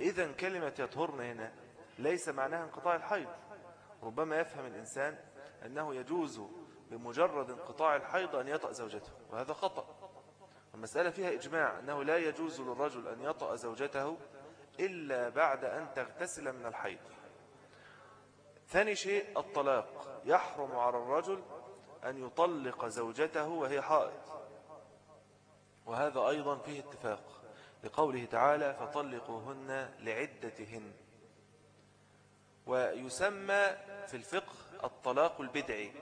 فإذا كلمة يطهرن هنا ليس معناها انقطاع الحيض. ربما يفهم الإنسان أنه يجوز بمجرد انقطاع الحيض أن يطأ زوجته وهذا خطأ. المسألة فيها إجماع أنه لا يجوز للرجل أن يطأ زوجته إلا بعد أن تغتسل من الحيض. ثاني شيء الطلاق. يحرم على الرجل أن يطلق زوجته وهي حائض. وهذا أيضا فيه اتفاق. لقوله تعالى فطلقوهن لعدتهن. ويسمى في الفقه الطلاق البدعي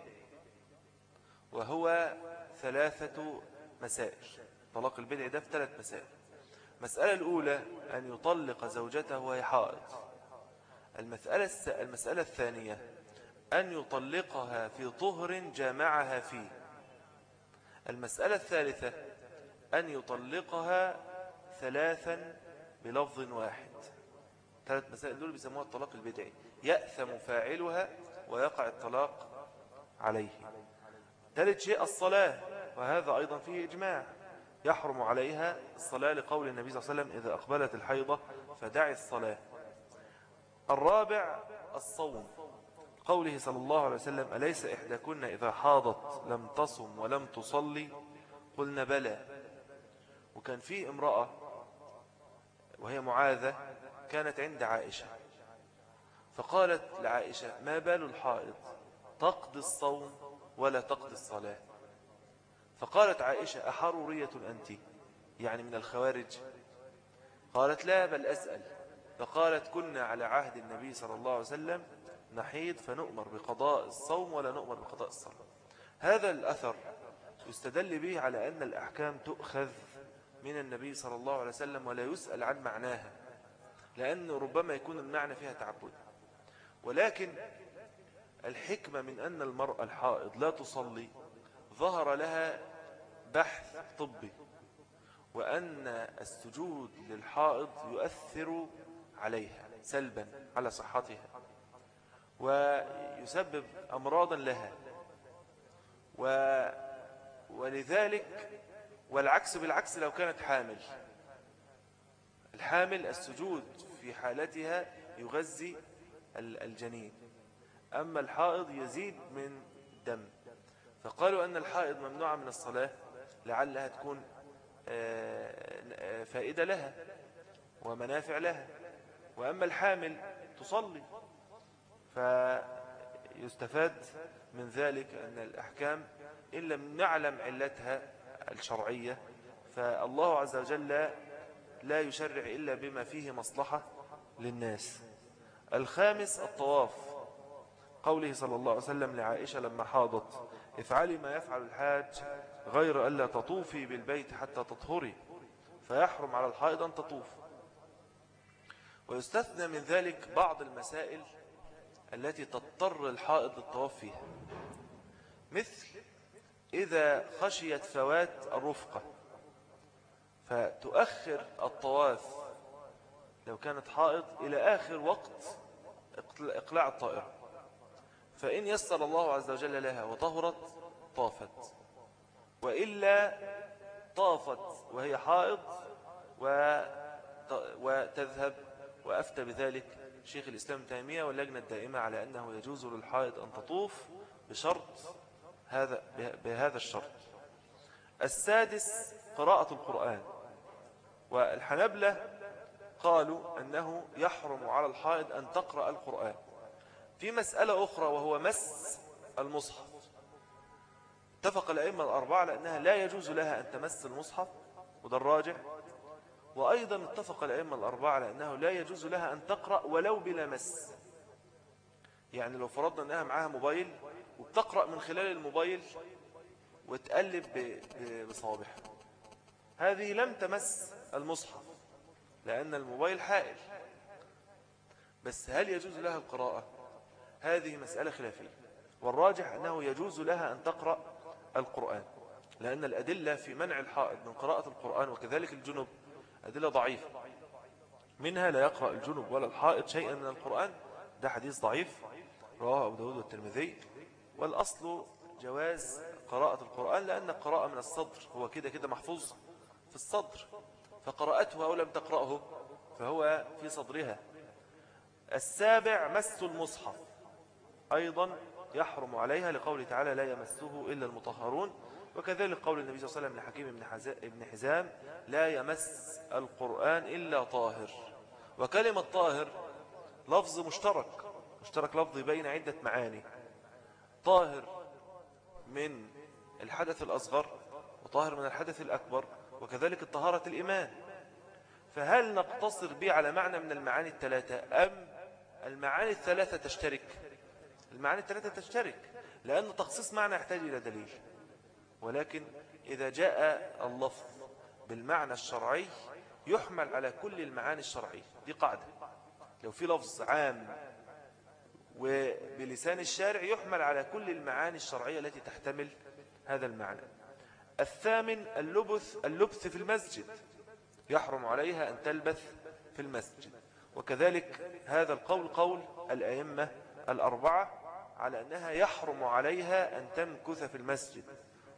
وهو ثلاثة مسائل. طلاق البدعي ده في ثلاث مسائل. المسألة الأولى أن يطلق زوجته وهي حائض المسألة, المسألة الثانية أن يطلقها في طهر جامعها فيه. المسألة الثالثة أن يطلقها ثلاثا بلفظ واحد. ثلاث مسائل دول بيسموها الطلاق البدعي. يأثم فاعلها ويقع الطلاق عليه. ثالث شيء الصلاة وهذا أيضا فيه إجماع. يحرم عليها الصلاة لقول النبي صلى الله عليه وسلم إذا أقبلت الحيضة فدعي الصلاة. الرابع الصوم قوله صلى الله عليه وسلم أليس إحداكن إذا حاضت لم تصم ولم تصلي؟ قلنا بلى. وكان في امرأة وهي معاذة كانت عند عائشة. فقالت لعائشة ما بال الحائض تقضي الصوم ولا تقضي الصلاة. فقالت عائشة أحرورية أنت. يعني من الخوارج. قالت لا بل أسأل. فقالت كنا على عهد النبي صلى الله عليه وسلم نحيد فنؤمر بقضاء الصوم ولا نؤمر بقضاء الصلاة. هذا الأثر يستدل به على أن الأحكام تؤخذ من النبي صلى الله عليه وسلم ولا يسأل عن معناها لأنه ربما يكون المعنى فيها تعبد. ولكن الحكمة من أن المرأة الحائض لا تصلي ظهر لها بحث طبي وأن السجود للحائض يؤثر عليها سلبا على صحتها ويسبب أمراضا لها. و ولذلك والعكس بالعكس لو كانت حامل. الحامل السجود في حالتها يغذي الجنين. أما الحائض يزيد من دم فقالوا أن الحائض ممنوعة من الصلاة لعلها تكون آه، فائدة لها ومنافع لها. وأما الحامل تصلي فيستفاد من ذلك أن الأحكام إن لم نعلم علتها الشرعية فالله عز وجل لا يشرع إلا بما فيه مصلحة للناس. الخامس الطواف قوله صلى الله عليه وسلم لعائشة لما حاضت افعلي ما يفعل الحاج غير ألا تطوفي بالبيت حتى تطهري فيحرم على الحائض أن تطوف. ويستثنى من ذلك بعض المسائل التي تضطر الحائض للطواف فيها مثل إذا خشيت فوات الرفقة. فتؤخر الطواف لو كانت حائض إلى آخر وقت إقلاع الطائرة. فإن يسر الله عز وجل لها وطهرت طافت. وإلا طافت وهي حائض وتذهب وأفتى بذلك شيخ الإسلام تيمية واللجنة الدائمة على أنه يجوز للحائض أن تطوف بشرط هذا بهذا الشرط. السادس قراءة القرآن. والحنبلة قالوا أنه يحرم على الحائض أن تقرأ القرآن. في مسألة أخرى وهو مس المصحف. اتفق الأئمة الأربعة لأنها لا يجوز لها أن تمس المصحف وده الراجع وأيضا اتفق الأئمة الأربعة لأنه لا يجوز لها أن تقرأ ولو بلا مس. يعني لو فرضنا أنها معها موبايل وبتقرأ من خلال الموبايل وتقلب بصوابها هذه لم تمس المصحف لأن الموبايل حائل. بس هل يجوز لها القراءة؟ هذه مسألة خلافية. والراجح أنه يجوز لها أن تقرأ القرآن لأن الأدلة في منع الحائض من قراءة القرآن وكذلك الجنب أدلة ضعيفة. منها لا يقرأ الجنب ولا الحائض شيئا من القرآن. ده حديث ضعيف. رواه أبو داود والترمذي. والأصل جواز قراءة القرآن لأن القراءة من الصدر هو كده كده محفوظ في الصدر. فقرأته أو لم تقرأه فهو في صدرها. السابع مس المصحف. أيضا يحرم عليها لقول تعالى لا يمسه إلا المطهرون وكذلك قول النبي صلى الله عليه وسلم لحكيم بن حزام لا يمس القرآن إلا طاهر. وكلمة طاهر لفظ مشترك مشترك لفظ بين عدة معاني. طاهر من الحدث الأصغر وطاهر من الحدث الأكبر وكذلك الطهارة الإيمان. فهل نقتصر به على معنى من المعاني الثلاثة أم المعاني الثلاثة تشترك؟ المعاني الثلاثة تشترك لأن تخصيص معنى يحتاج إلى دليل. ولكن إذا جاء اللفظ بالمعنى الشرعي يحمل على كل المعاني الشرعية. دي قاعدة. لو في لفظ عام وبلسان الشارع يحمل على كل المعاني الشرعية التي تحتمل هذا المعنى. الثامن اللبث, اللبث في المسجد. يحرم عليها أن تلبث في المسجد. وكذلك هذا القول قول الأئمة الأربعة على أنها يحرم عليها أن تمكث في المسجد.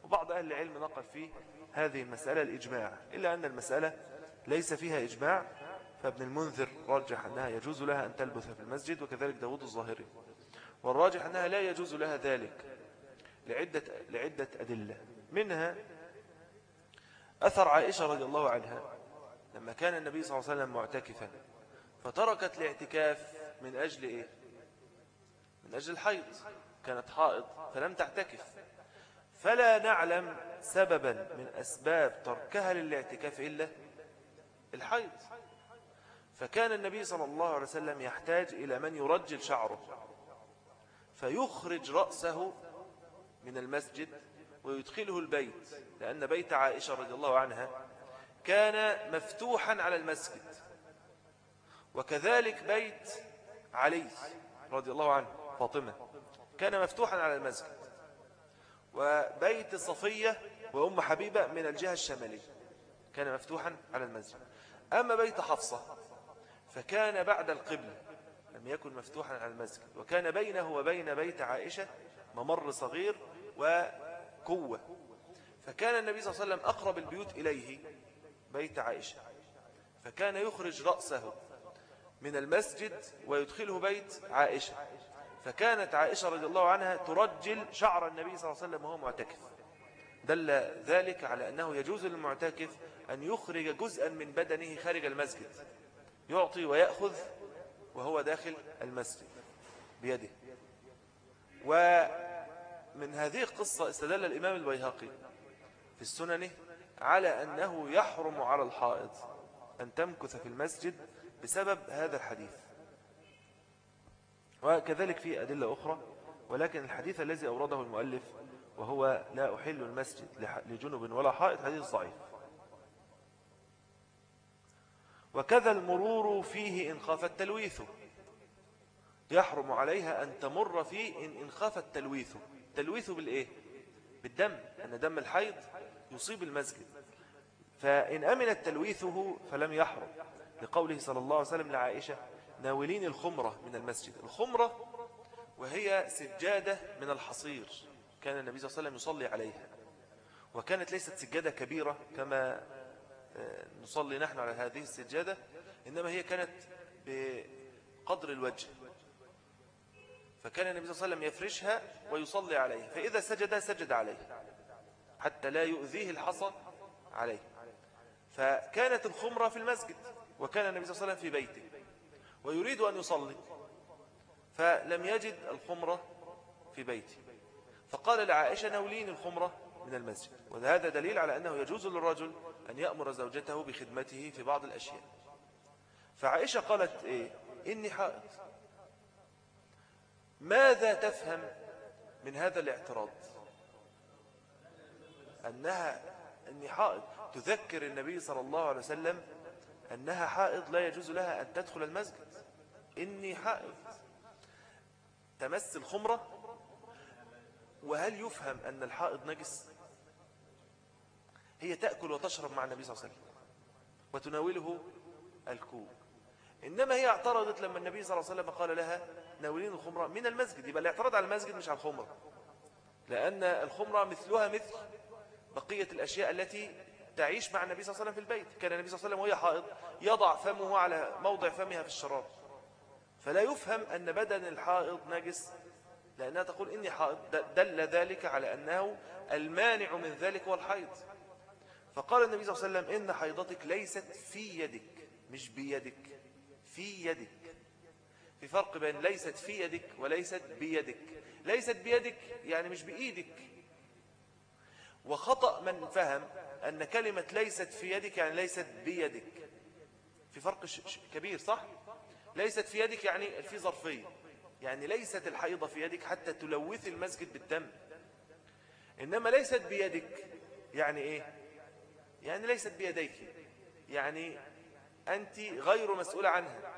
وبعض أهل العلم نقل فيه هذه المسألة الإجماع إلا أن المسألة ليس فيها إجماع فابن المنذر رجح أنها يجوز لها أن تلبث في المسجد وكذلك داود الظاهري. والراجح أنها لا يجوز لها ذلك لعدة, لعدة أدلة. منها أثر عائشة رضي الله عنها لما كان النبي صلى الله عليه وسلم معتكفا فتركت الاعتكاف من أجل إيه؟ من أجل الحيض. كانت حائض فلم تعتكف. فلا نعلم سببا من أسباب تركها للاعتكاف إلا الحيض. فكان النبي صلى الله عليه وسلم يحتاج إلى من يرجل شعره فيخرج رأسه من المسجد ويدخله البيت لأن بيت عائشة رضي الله عنها كان مفتوحا على المسجد. وكذلك بيت علي رضي الله عنه فاطمة كان مفتوحا على المسجد. وبيت صفية وأم حبيبة من الجهة الشمالية كان مفتوحا على المسجد. أما بيت حفصة فكان بعد القبلة لم يكن مفتوحا على المسجد وكان بينه وبين بيت عائشة ممر صغير وقوة. فكان النبي صلى الله عليه وسلم أقرب البيوت إليه بيت عائشة. فكان يخرج رأسه من المسجد ويدخله بيت عائشة. فكانت عائشة رضي الله عنها ترجل شعر النبي صلى الله عليه وسلم وهو معتكف. دل ذلك على أنه يجوز للمعتكف أن يخرج جزءا من بدنه خارج المسجد. يعطي ويأخذ وهو داخل المسجد بيده. ومن هذه القصة استدل الإمام البيهقي في السنن على أنه يحرم على الحائض أن تمكث في المسجد بسبب هذا الحديث. وكذلك في أدلة أخرى ولكن الحديث الذي أورده المؤلف وهو لا أحل المسجد لجنب ولا حائط حديث ضعيف. وكذا المرور فيه إن خاف التلويث. يحرم عليها أن تمر فيه إن, إن خاف التلويث. تلويث بالإيه؟ بالدم. أن دم الحيض يصيب المسجد. فإن أمن تلويثه فلم يحرم. لقوله صلى الله عليه وسلم لعائشة ناولين الخمرة من المسجد. الخمرة وهي سجادة من الحصير. كان النبي صلى الله عليه وسلم يصلي عليها. وكانت ليست سجادة كبيرة كما نصلي نحن على هذه السجادة إنما هي كانت بقدر الوجه. فكان النبي صلى الله عليه وسلم يفرشها ويصلي عليها فإذا سجد سجد عليه حتى لا يؤذيه الحصى عليه. فكانت الخمرة في المسجد وكان النبي صلى الله عليه وسلم في بيته ويريد أن يصلي فلم يجد الخمرة في بيته. فقال لعائشة نولين الخمرة من المسجد. وهذا دليل على أنه يجوز للرجل أن يأمر زوجته بخدمته في بعض الأشياء. فعائشة قالت إيه؟ إني حائط ماذا تفهم من هذا الاعتراض؟ أنها إني حائط تذكر النبي صلى الله عليه وسلم أنها حائض لا يجوز لها أن تدخل المسجد. إني حائض. تمس الخمرة؟ وهل يفهم أن الحائض نجس؟ هي تأكل وتشرب مع النبي صلى الله عليه وسلم. وتناوله الكوب. إنما هي اعترضت لما النبي صلى الله عليه وسلم قال لها ناولين الخمرة من المسجد. يبقى الاعتراض على المسجد مش على الخمرة. لأن الخمرة مثلها مثل بقية الأشياء التي تعيش مع النبي صلى الله عليه وسلم في البيت. كان النبي صلى الله عليه وسلم وهي حائض يضع فمه على موضع فمها في الشراب. فلا يفهم أن بدن الحائض نجس لأنها تقول إني حائض. دل ذلك على أنه المانع من ذلك هو الحيض. فقال النبي صلى الله عليه وسلم إن حيضتك ليست في يدك مش بيدك في يدك. في فرق بين ليست في يدك وليست بيدك. ليست بيدك يعني مش بإيدك. وخطأ من فهم أن كلمة ليست في يدك يعني ليست بيدك. في فرق كبير صح؟ ليست في يدك يعني في ظرفية يعني ليست الحيضة في يدك حتى تلوث المسجد بالدم. إنما ليست بيدك يعني إيه؟ يعني ليست بيديك. يعني أنت غير مسؤولة عنها.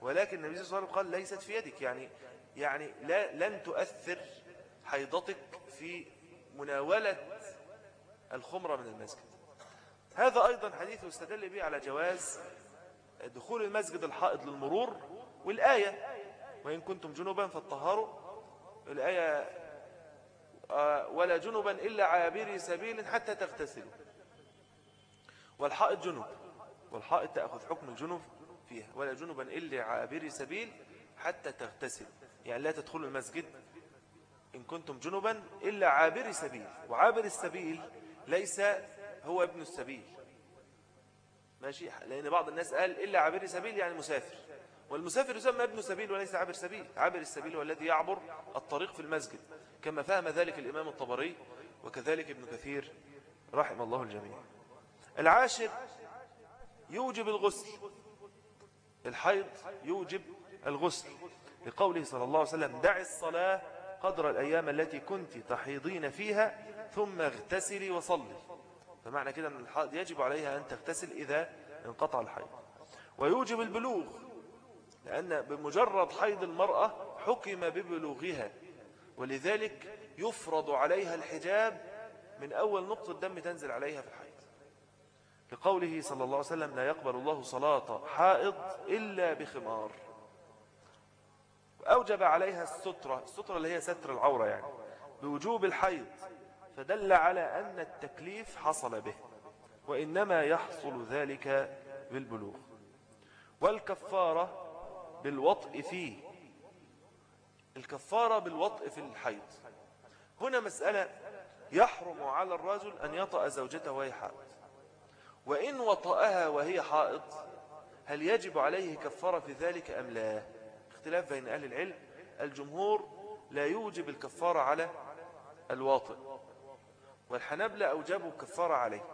ولكن النبي صلى الله عليه وسلم قال ليست في يدك. يعني يعني لا لن تؤثر حيضتك في مناولة الخمرة من المسجد. هذا أيضا حديث يستدل به على جواز دخول المسجد الحائض للمرور والآية. وإن كنتم جنوبا فالطهاروا الآية آه، ولا جنبا إلا عابري سبيل حتى تغتسلوا. والحائط جنب. والحائط تأخذ حكم الجنب فيها. ولا جنبا إلا عابري سبيل حتى تغتسلوا يعني لا تدخلوا المسجد إن كنتم جنبا إلا عابري سبيل. وعابر السبيل ليس هو ابن السبيل. ماشي؟ لأن بعض الناس قال إلا عابري سبيل يعني مسافر. والمسافر يسمى ابن سبيل وليس عابر سبيل. عابر السبيل هو الذي يعبر الطريق في المسجد. كما فهم ذلك الإمام الطبري وكذلك ابن كثير رحم الله الجميع. العاشر يوجب الغسل الحيض يوجب الغسل. لقوله صلى الله عليه وسلم دع الصلاة قدر الأيام التي كنت تحيضين فيها ثم اغتسلي وصلي. فمعنى كده أن الحائض يجب عليها أن تغتسل إذا انقطع الحيض. ويوجب البلوغ لأن بمجرد حيض المرأة حكم ببلوغها ولذلك يفرض عليها الحجاب من أول نقطة دم تنزل عليها في الحيض. لقوله صلى الله عليه وسلم لا يقبل الله صلاة حائض إلا بخمار. أوجب عليها السترة السترة اللي هي ستر العورة يعني بوجوب الحيض فدل على أن التكليف حصل به وإنما يحصل ذلك بالبلوغ. والكفارة بالوطء فيه الكفارة بالوطء في الحيض. هنا مسألة يحرم على الرجل أن يطأ زوجته وهي حائض. وإن وطأها وهي حائض هل يجب عليه كفارة في ذلك أم لا؟ اختلاف بين أهل العلم. الجمهور لا يوجب الكفارة على الواطئ. والحنبلة أوجبوا الكفارة عليه.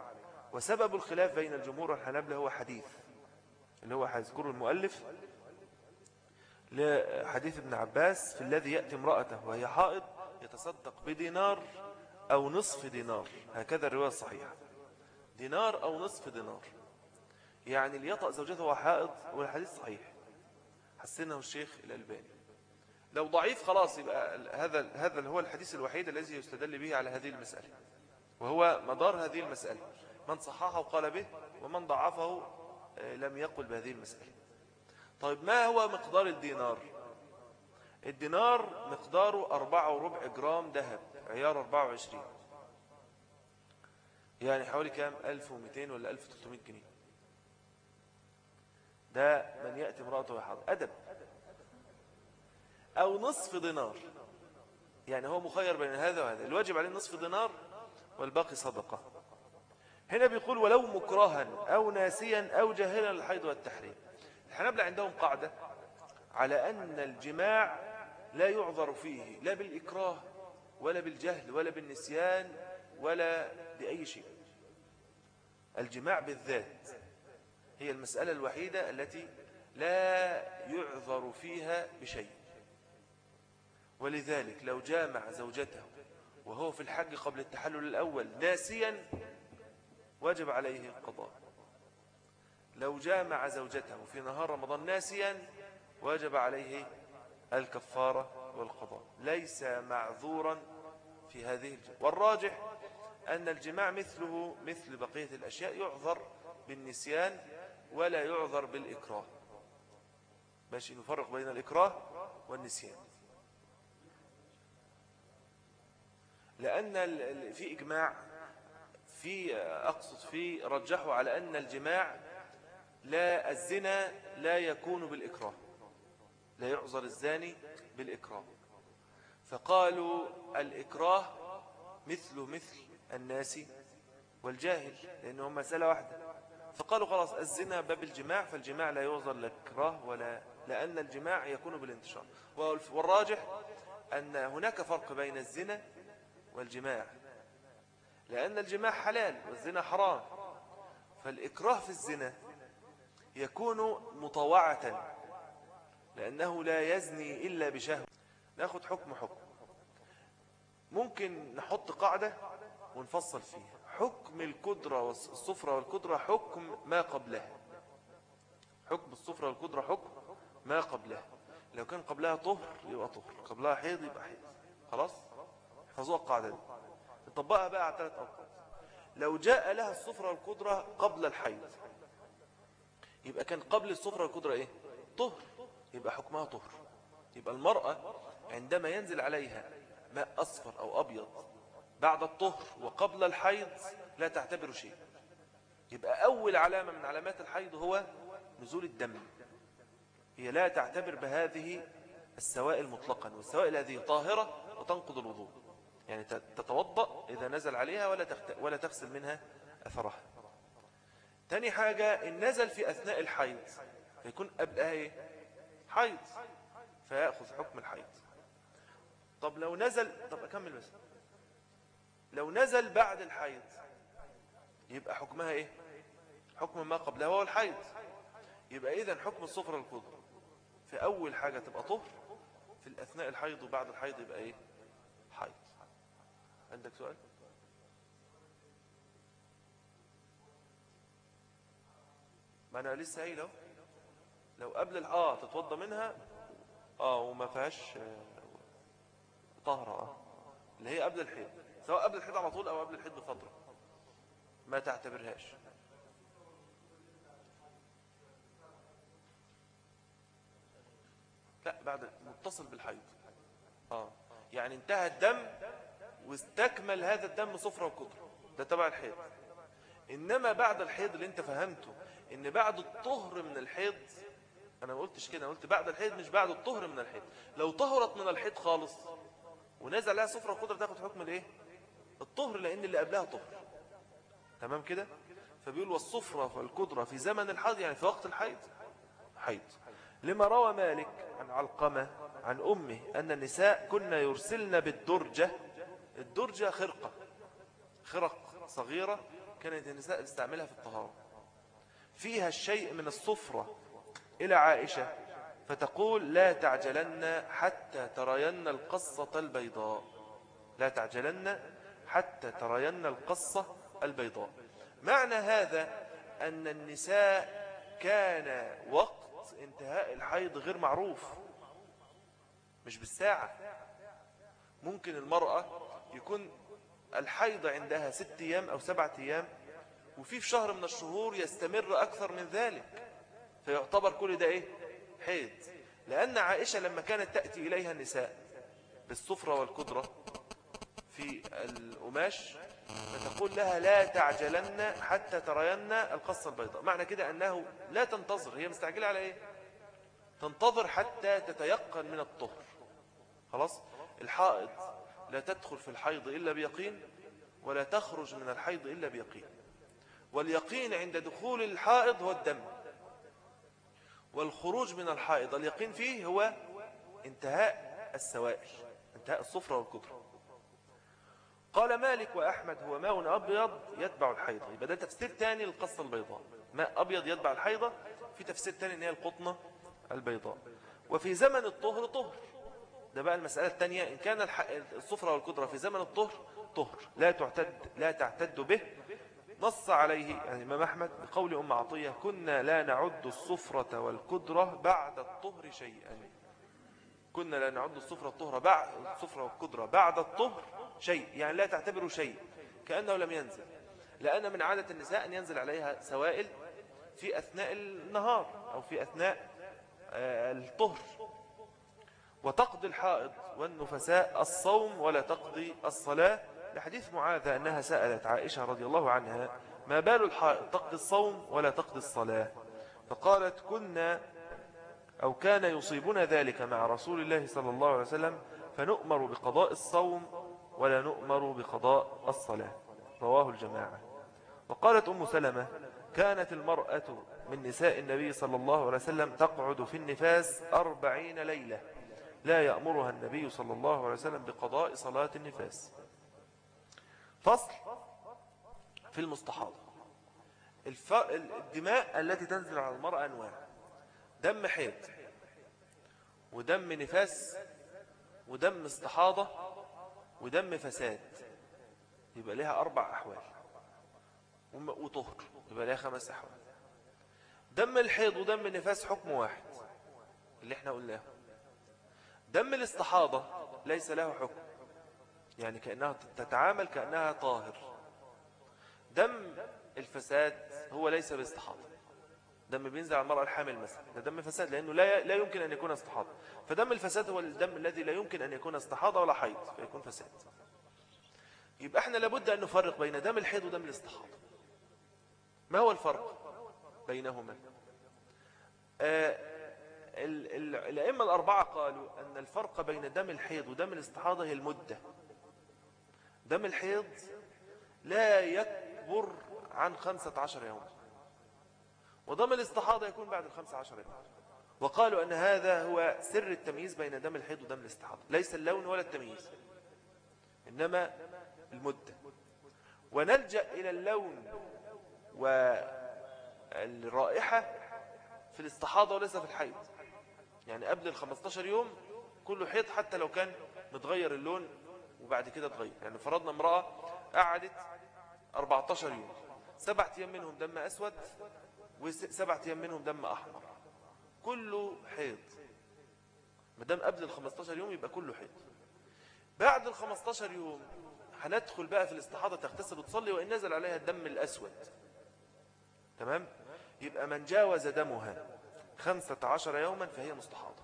وسبب الخلاف بين الجمهور والحنبلة هو حديث اللي هو هيذكره المؤلف لحديث ابن عباس في الذي يأتي امرأته وهي حائض يتصدق بدينار أو نصف دينار. هكذا الرواية الصحيحة. دينار أو نصف دينار. يعني ليطأ زوجته وحائض والحديث صحيح. حسنه الشيخ الألباني. لو ضعيف خلاص يبقى هذا هذا هو الحديث الوحيد الذي يستدل به على هذه المسألة. وهو مدار هذه المسألة. من صححه قال به ومن ضعفه آه، لم يقل بهذه المسألة. طيب ما هو مقدار الدينار؟ الدينار مقداره أربعة وربع جرام ذهب عيار 24 يعني حوالي كام؟ 1200 ولا 1300 جنيه. ده من يأتي امرأته ويحاضر أدب. أو نصف دينار. يعني هو مخير بين هذا وهذا. الواجب عليه نصف دينار والباقي صدقة. هنا بيقول ولو مكرها أو ناسيا أو جاهلا للحيض والتحريم. الحنابلة عندهم قاعدة على أن الجماع لا يعذر فيه لا بالإكراه ولا بالجهل ولا بالنسيان ولا بأي شيء. الجماع بالذات هي المسألة الوحيدة التي لا يعذر فيها بشيء. ولذلك لو جامع زوجته وهو في الحج قبل التحلل الأول ناسيا وجب عليه القضاء. لو جامع زوجته في نهار رمضان ناسيا وجب عليه الكفارة والقضاء. ليس معذورا في هذه الجمع والراجح أن الجماع مثله مثل بقية الأشياء يعذر بالنسيان ولا يعذر بالإكراه. ماشي نفرق بين الإكراه والنسيان. لأن في إجماع في أقصد في رجحوا على أن الجماع لا الزنا لا يكون بالإكراه لا يعذر الزاني بالإكراه. فقالوا الإكراه مثل مثل الناس والجاهل لأنهم مسألة واحدة. فقالوا خلاص الزنا باب الجماع فالجماع لا يعذر لا إكراه ولا لأن الجماع يكون بالانتشار. والراجح أن هناك فرق بين الزنا والجماع. لأن الجماع حلال والزنا حرام. فالإكراه في الزنا يكون مطوعة لأنه لا يزني إلا بشهوة. ناخد حكم حكم. ممكن نحط قاعدة ونفصل فيها. حكم القدرة والصفرة والقدرة حكم ما قبلها. حكم الصفرة والقدرة حكم ما قبلها. لو كان قبلها طهر يبقى طهر قبلها حيض يبقى حيض. خلاص؟ احفظوها القاعدة دي. نطبقها بقى على ثلاث أوقات. لو جاء لها الصفرة والقدرة قبل الحيض يبقى كان قبل الصفرة والقدرة إيه؟ طهر. يبقى حكمها طهر. يبقى المرأة عندما ينزل عليها ماء أصفر أو أبيض بعد الطهر وقبل الحيض لا تعتبر شيء. يبقى أول علامة من علامات الحيض هو نزول الدم. هي لا تعتبر بهذه السوائل مطلقا والسوائل هذه طاهرة وتنقض الوضوء. يعني تتوضأ إذا نزل عليها ولا ولا تغسل منها أثرها. تاني حاجة إن نزل في أثناء الحيض فيكون قبلها إيه؟ حيض. فيأخذ حكم الحيض. طب لو نزل طب أكمل بس. لو نزل بعد الحيض يبقى حكمها إيه؟ حكم ما قبلها هو الحيض. يبقى إذن حكم الصفر القدر في أول حاجة تبقى طهر في الأثناء الحيض وبعد الحيض يبقى إيه؟ حيض. عندك سؤال؟ ما أنا لسه قايل أهو. لو قبل آه تتوضى منها آه وما فيهاش آه، طهرة آه اللي هي قبل الحيض. سواء قبل الحيض على طول أو قبل الحيض بفترة. ما تعتبرهاش. لا بعد متصل بالحيض. آه. يعني انتهى الدم واستكمل هذا الدم صفرة وقدرة ده تبع الحيض. إنما بعد الحيض اللي انت فهمته إن بعد الطهر من الحيض أنا ما قلتش كده أنا قلت بعد الحيض مش بعد الطهر من الحيض. لو طهرت من الحيض خالص ونزل لها صفرة وقدرة تاخد حكم الإيه؟ الطهر لأن اللي قبلها طهر. تمام كده؟ فبيقول والصفرة والقدرة في زمن الحيض يعني في وقت الحيض. حيض. لما روى مالك عن علقمة عن أمه أن النساء كنا يرسلن بالدرجة الدرجة خرقة. خرق صغيرة كانت النساء تستعملها في الطهارة. فيها الشيء من الصفرة إلى عائشة فتقول لا تعجلن حتى ترين القصة البيضاء. لا تعجلن حتى ترين القصة البيضاء. معنى هذا أن النساء كان وقت انتهاء الحيض غير معروف. مش بالساعة. ممكن المرأة يكون الحيض عندها ست أيام أو سبعة أيام وفي في شهر من الشهور يستمر أكثر من ذلك. فيعتبر كل ده إيه؟ حيض. لأن عائشة لما كانت تأتي إليها النساء بالصفرة والكدرة في القماش فتقول لها لا تعجلن حتى ترين القصة البيضاء. معنى كده أنه لا تنتظر. هي مستعجلة على إيه؟ تنتظر حتى تتيقن من الطهر. خلاص؟ الحائض لا تدخل في الحيض إلا بيقين ولا تخرج من الحيض إلا بيقين. واليقين عند دخول الحائض هو الدم. والخروج من الحائض اليقين فيه هو انتهاء السوائل انتهاء الصفرة والكدرة قال مالك وأحمد هو ماء أبيض يتبع الحيضة. يبقى ده تفسير تاني للقصة البيضاء. ماء أبيض يتبع الحيضة. في تفسير تاني إن هي القطنة البيضاء. وفي زمن الطهر طهر. ده بقى المسألة الثانية إن كان الصفرة والقدرة في زمن الطهر طهر. لا تعتد, لا تعتد به. نص عليه يعني إمام أحمد بقول أم عطية كنا لا نعد الصفرة والقدرة بعد الطهر شيئا. كنا لا نعد الصفرة الطهر بعد الصفرة والقدرة بعد الطهر شيء يعني لا تعتبره شيء كأنه لم ينزل. لأن من عادة النساء أن ينزل عليها سوائل في أثناء النهار أو في أثناء آه، الطهر. وتقضي الحائض والنفساء الصوم ولا تقضي الصلاة. لحديث معاذة أنها سألت عائشة رضي الله عنها ما بال الحائض تقضي الصوم ولا تقضي الصلاة؟ فقالت كنا أو كان يصيبنا ذلك مع رسول الله صلى الله عليه وسلم فنؤمر بقضاء الصوم ولا نؤمر بقضاء الصلاة. رواه الجماعة. وقالت أم سلمة كانت المرأة من نساء النبي صلى الله عليه وسلم تقعد في النفاس أربعين ليلة لا يأمرها النبي صلى الله عليه وسلم بقضاء صلاة النفاس. فصل في المستحاضة. الدماء التي تنزل على المرأة أنواع. دم حيض ودم نفاس ودم استحاضة ودم فساد. يبقى لها أربع أحوال. وطهر يبقى لها خمس أحوال. دم الحيض ودم النفاس حكم واحد اللي إحنا قلناه. دم الاستحاضة ليس له حكم يعني كأنها تتعامل كأنها طاهر. دم الفساد هو ليس باستحاضة. دم بينزل على المرأة الحامل مثلا. ده دم فساد لأنه لا لا يمكن أن يكون استحاضة فدم الفساد هو الدم الذي لا يمكن أن يكون استحاضة ولا حيض فيكون فساد. يبقى إحنا لابد أن نفرق بين دم الحيض ودم الاستحاضة ما هو الفرق بينهما؟ آه الأئمة الأربعة قالوا أن الفرق بين دم الحيض ودم الاستحاضة هي المدة. دم الحيض لا يكبر عن خمسة عشر يوم. ودم الاستحاضة يكون بعد الخمسة عشر يوم. وقالوا أن هذا هو سر التمييز بين دم الحيض ودم الاستحاضة. ليس اللون ولا التمييز إنما المدة. ونلجأ إلى اللون والرائحة في الاستحاضة وليس في الحيض. يعني قبل ال 15 يوم كله حيض حتى لو كان متغير اللون وبعد كده اتغير. يعني فرضنا امرأة قعدت 14 يوم. سبعة أيام منهم دم أسود وسبعة أيام منهم دم أحمر. كله حيض. مدام قبل ال 15 يوم يبقى كله حيض. بعد ال 15 يوم هندخل بقى في الاستحاضة تغتسل وتصلي وإن نزل عليها الدم الأسود. تمام؟ يبقى من جاوز دمها خمسة عشر يوما فهي مستحاضة.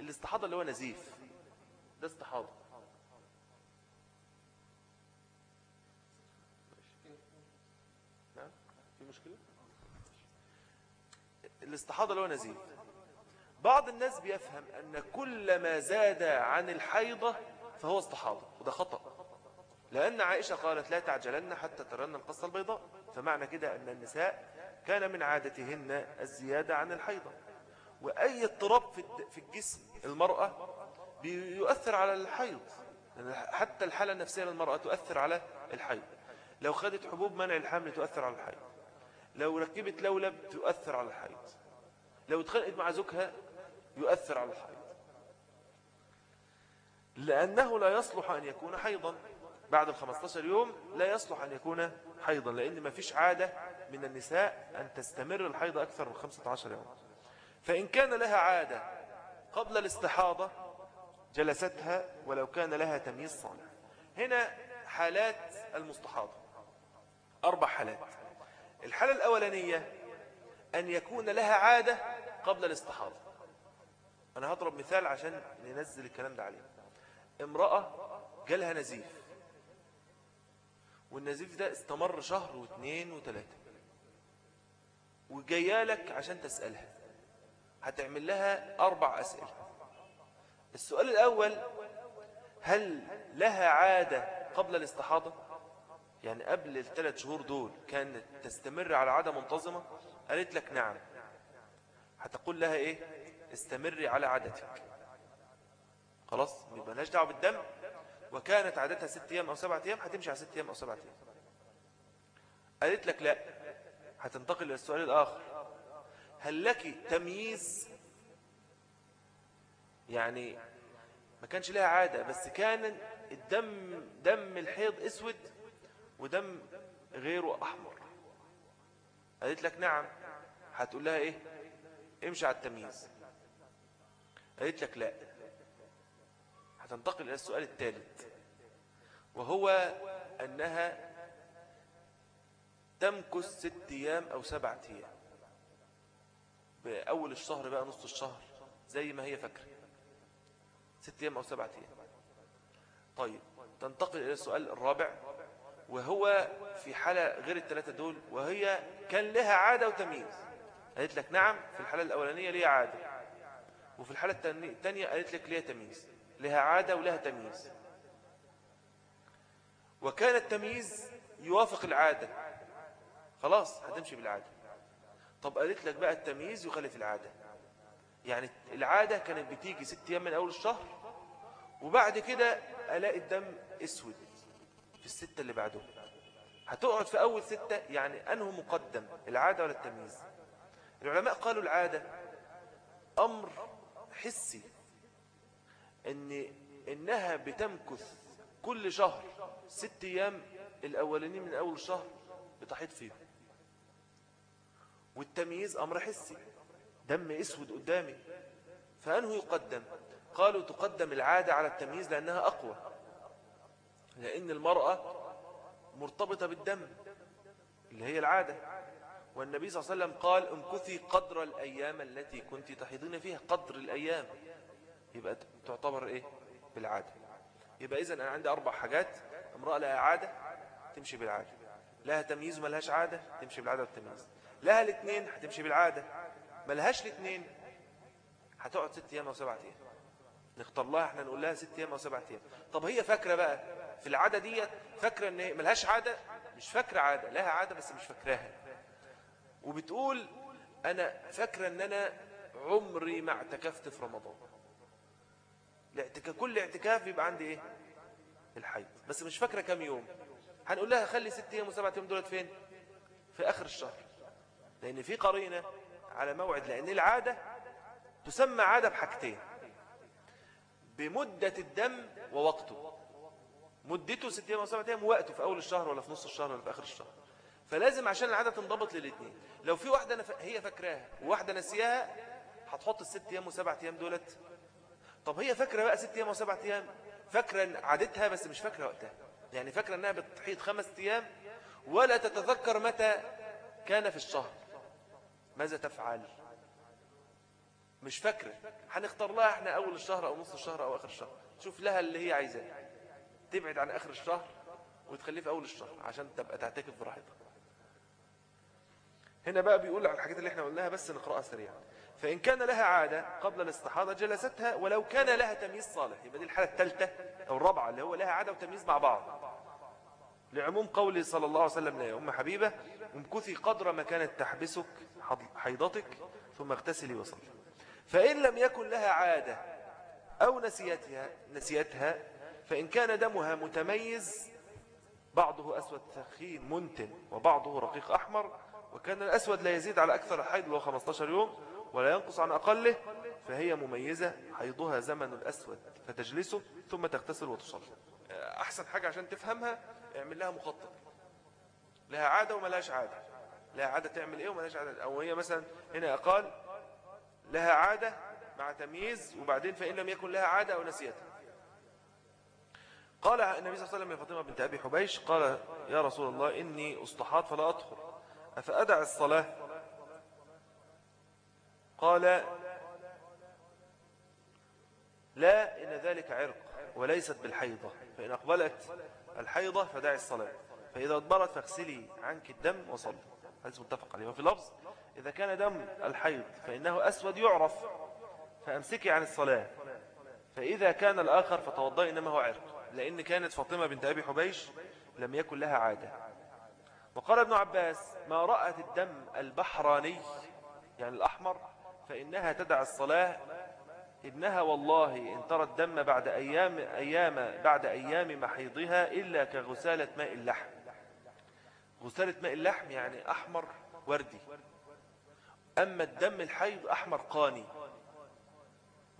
الاستحاضة اللي هو نزيف. ده استحاضة نعم في مشكلة الاستحاضة اللي هو نزيف بعض الناس بيفهم أن كل ما زاد عن الحيضة فهو استحاضة وده خطأ. لأن عائشة قالت لا تعجلن حتى ترن القصة البيضاء. فمعنى كده أن النساء كان من عادتهن الزيادة عن الحيضة وأي اضطراب في الجسم المرأة بيؤثر على الحيض. حتى الحالة النفسية للمرأة تؤثر على الحيض. لو خدت حبوب منع الحمل تؤثر على الحيض. لو ركبت لولب تؤثر على الحيض. لو اتخانقت مع زوجها يؤثر على الحيض. لأنه لا يصلح أن يكون حيضا. بعد ال 15 يوم لا يصلح أن يكون حيضا لأن ما فيش عادة من النساء أن تستمر الحيض أكثر من 15 يوم. فإن كان لها عادة قبل الاستحاضة جلستها ولو كان لها تمييز صالح. هنا حالات المستحاضة. أربع حالات. الحالة الأولانية أن يكون لها عادة قبل الاستحاضة. أنا هضرب مثال عشان ننزل الكلام ده عليه امرأة جالها نزيف والنزيف ده استمر شهر واثنين وثلاثة وجايالك عشان تسألها. هتعمل لها أربع أسئلة. السؤال الأول هل لها عادة قبل الاستحاضة؟ يعني قبل الثلاث شهور دول كانت تستمر على عادة منتظمة؟ قالت لك نعم. هتقول لها إيه؟ استمري على عادتك. خلاص؟ يبقى دعوة بالدم. وكانت عادتها ست أيام أو سبعة أيام هتمشي على ست أيام أو سبعة أيام. قالت لك لا. هتنتقل إلى السؤال الآخر. هل لك تمييز؟ يعني ما كانش لها عادة بس كان الدم دم الحيض أسود ودم غيره أحمر. قالت لك نعم. هتقول لها إيه؟ امشي على التمييز. قالت لك لا. هتنتقل إلى السؤال الثالث. وهو أنها تمكث ست أيام أو سبعة أيام. بأول الشهر بقى نص الشهر زي ما هي فاكرة. ست أيام أو سبعة أيام. طيب تنتقل إلى السؤال الرابع. وهو في حالة غير الثلاثة دول وهي كان لها عادة وتمييز. قالت لك نعم في الحالة الأولانية ليها عادة وفي الحالة الثانية قالت لك ليها تمييز. لها عادة ولها تمييز. وكان التمييز يوافق العادة. خلاص هتمشي بالعادة. طب قالت لك بقى التمييز يخالف العادة. يعني العادة كانت بتيجي ست أيام من أول الشهر وبعد كده ألاقي الدم أسود. الستة اللي بعده. هتقعد في أول ستة يعني أنه مقدم العادة ولا التمييز؟ العلماء قالوا العادة أمر حسي إن إنها بتمكث كل شهر ست أيام الأولانيين من أول الشهر بتحيط فيهم. والتمييز أمر حسي دم أسود قدامي فأنه يقدم. قالوا تقدم العادة على التمييز لأنها أقوى. لأن المرأة مرتبطة بالدم اللي هي العادة. والنبي صلى الله عليه وسلم قال امكثي قدر الأيام التي كنت تحيضين فيها قدر الأيام. يبقى تعتبر إيه؟ بالعادة. يبقى إذن أنا عندي أربع حاجات. امرأة لها عادة تمشي بالعادة. لها تمييز وما لهاش عادة تمشي بالعادة والتمييز. لها الاثنين هتمشي بالعادة. ما لهاش الاثنين هتقعد ست أيام أو سبعة أيام. نختار لها إحنا نقول لها ست أيام أو سبعة أيام. طب هي فاكرة بقى في العادة ديت فاكرة إن ما لهاش عادة؟ مش فاكرة عادة لها عادة بس مش فاكراها. وبتقول أنا فاكرة إن أنا عمري ما اعتكفت في رمضان. كل اعتكاف بيبقى عندي إيه؟ الحيض. بس مش فاكرة كام يوم. هنقول لها خلي ست أيام وسبعة أيام دولت فين؟ في آخر الشهر. لأن في قرينة على موعد لأن العادة تسمى عادة بحاجتين. بمدة الدم ووقته. مدته ست أيام وسبعة أيام وقته في أول الشهر ولا في نص الشهر ولا في آخر الشهر. فلازم عشان العادة تنضبط للاثنين لو في واحدة هي فاكراها وواحدة نسيها هتحط الست أيام وسبعة أيام دولت. طب هي فاكرة بقى ست أيام وسبعة أيام؟ فاكرة عادتها بس مش فاكرة وقتها. يعني فاكرة إنها بتحيط خمس أيام؟ ولا تتذكر متى كان في الشهر. ماذا تفعل؟ مش فاكرة. هنختار لها إحنا أول الشهر أو نص الشهر أو آخر الشهر. شوف لها اللي هي عايزاه. تبعد عن آخر الشهر وتخليه في أول الشهر عشان تبقى تعتكف براحتها هنا بقى بيقول على الحاجات اللي إحنا قلناها بس نقرأها سريعا. فإن كان لها عادة قبل الاستحاضة جلستها ولو كان لها تمييز صالح. يبقى دي الحالة الثالثة أو الرابعة اللي هو لها عادة وتمييز مع بعض. لعموم قوله صلى الله عليه وسلم يا أم حبيبة امكثي قدر ما كانت تحبسك حيضتك ثم اغتسلي وصلي. فإن لم يكن لها عادة أو نسيتها, نسيتها فإن كان دمها متميز بعضه أسود ثخين منتن وبعضه رقيق أحمر وكان الأسود لا يزيد على أكثر الحيض وهو 15 يوم ولا ينقص عن أقله فهي مميزة حيضها زمن الأسود فتجلسه ثم تغتسل وتصلي. أحسن حاجة عشان تفهمها اعمل لها مخطط. لها عادة وما لهاش عادة. لها عادة تعمل إيه وما لهاش عادة؟ أو هي مثلا هنا قال لها عادة مع تمييز وبعدين فإن لم يكن لها عادة أو نسيتها. قال النبي صلى الله عليه وسلم يا فاطمة بنت أبي حبيش قال يا رسول الله إني أصطحات فلا أطهر أفأدع الصلاة؟ قال لا إن ذلك عرق وليست بالحيضة. فإن أقبلت الحيضة فدعي الصلاة. فإذا أدبرت فاغسلي عنك الدم وصلي. هذا متفق عليه. وفي لفظ إذا كان دم الحيض فإنه أسود يعرف فأمسكي عن الصلاة. فإذا كان الآخر فتوضئي إنما هو عرق. لأن كانت فاطمة بنت أبي حبيش لم يكن لها عادة. وقال ابن عباس ما رأت الدم البحراني يعني الأحمر فإنها تدع الصلاة. إنها والله إن ترى الدم بعد أيام, أيام بعد أيام محيضها إلا كغسالة ماء اللحم. غسالة ماء اللحم يعني أحمر وردي. أما الدم الحيض أحمر قاني.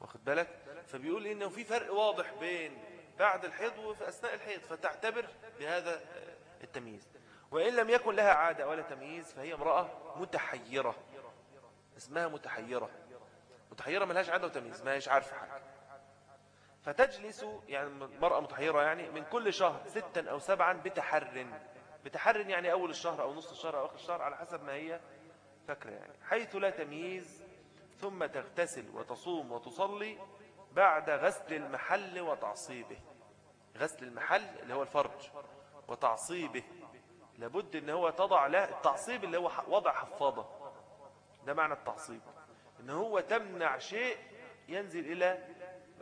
واخد بالك؟ فبيقول إنه في فرق واضح بين بعد الحيض وفي أثناء الحيض فتعتبر بهذا التمييز. وإن لم يكن لها عادة ولا تمييز فهي امرأة متحيرة. اسمها متحيرة. متحيرة ملهاش عادة وتمييز ما هيش عارفة حاجة. فتجلس يعني مرأة متحيرة يعني من كل شهر ستا أو سبعا بتحر بتحر يعني أول الشهر أو نص الشهر أو آخر الشهر على حسب ما هي فاكرة يعني. حيث لا تمييز ثم تغتسل وتصوم وتصلي بعد غسل المحل وتعصيبه. غسل المحل اللي هو الفرج وتعصيبه. لابد إن هو تضع له التعصيب اللي هو وضع حفاضة. ده معنى التعصيب. إن هو تمنع شيء ينزل إلى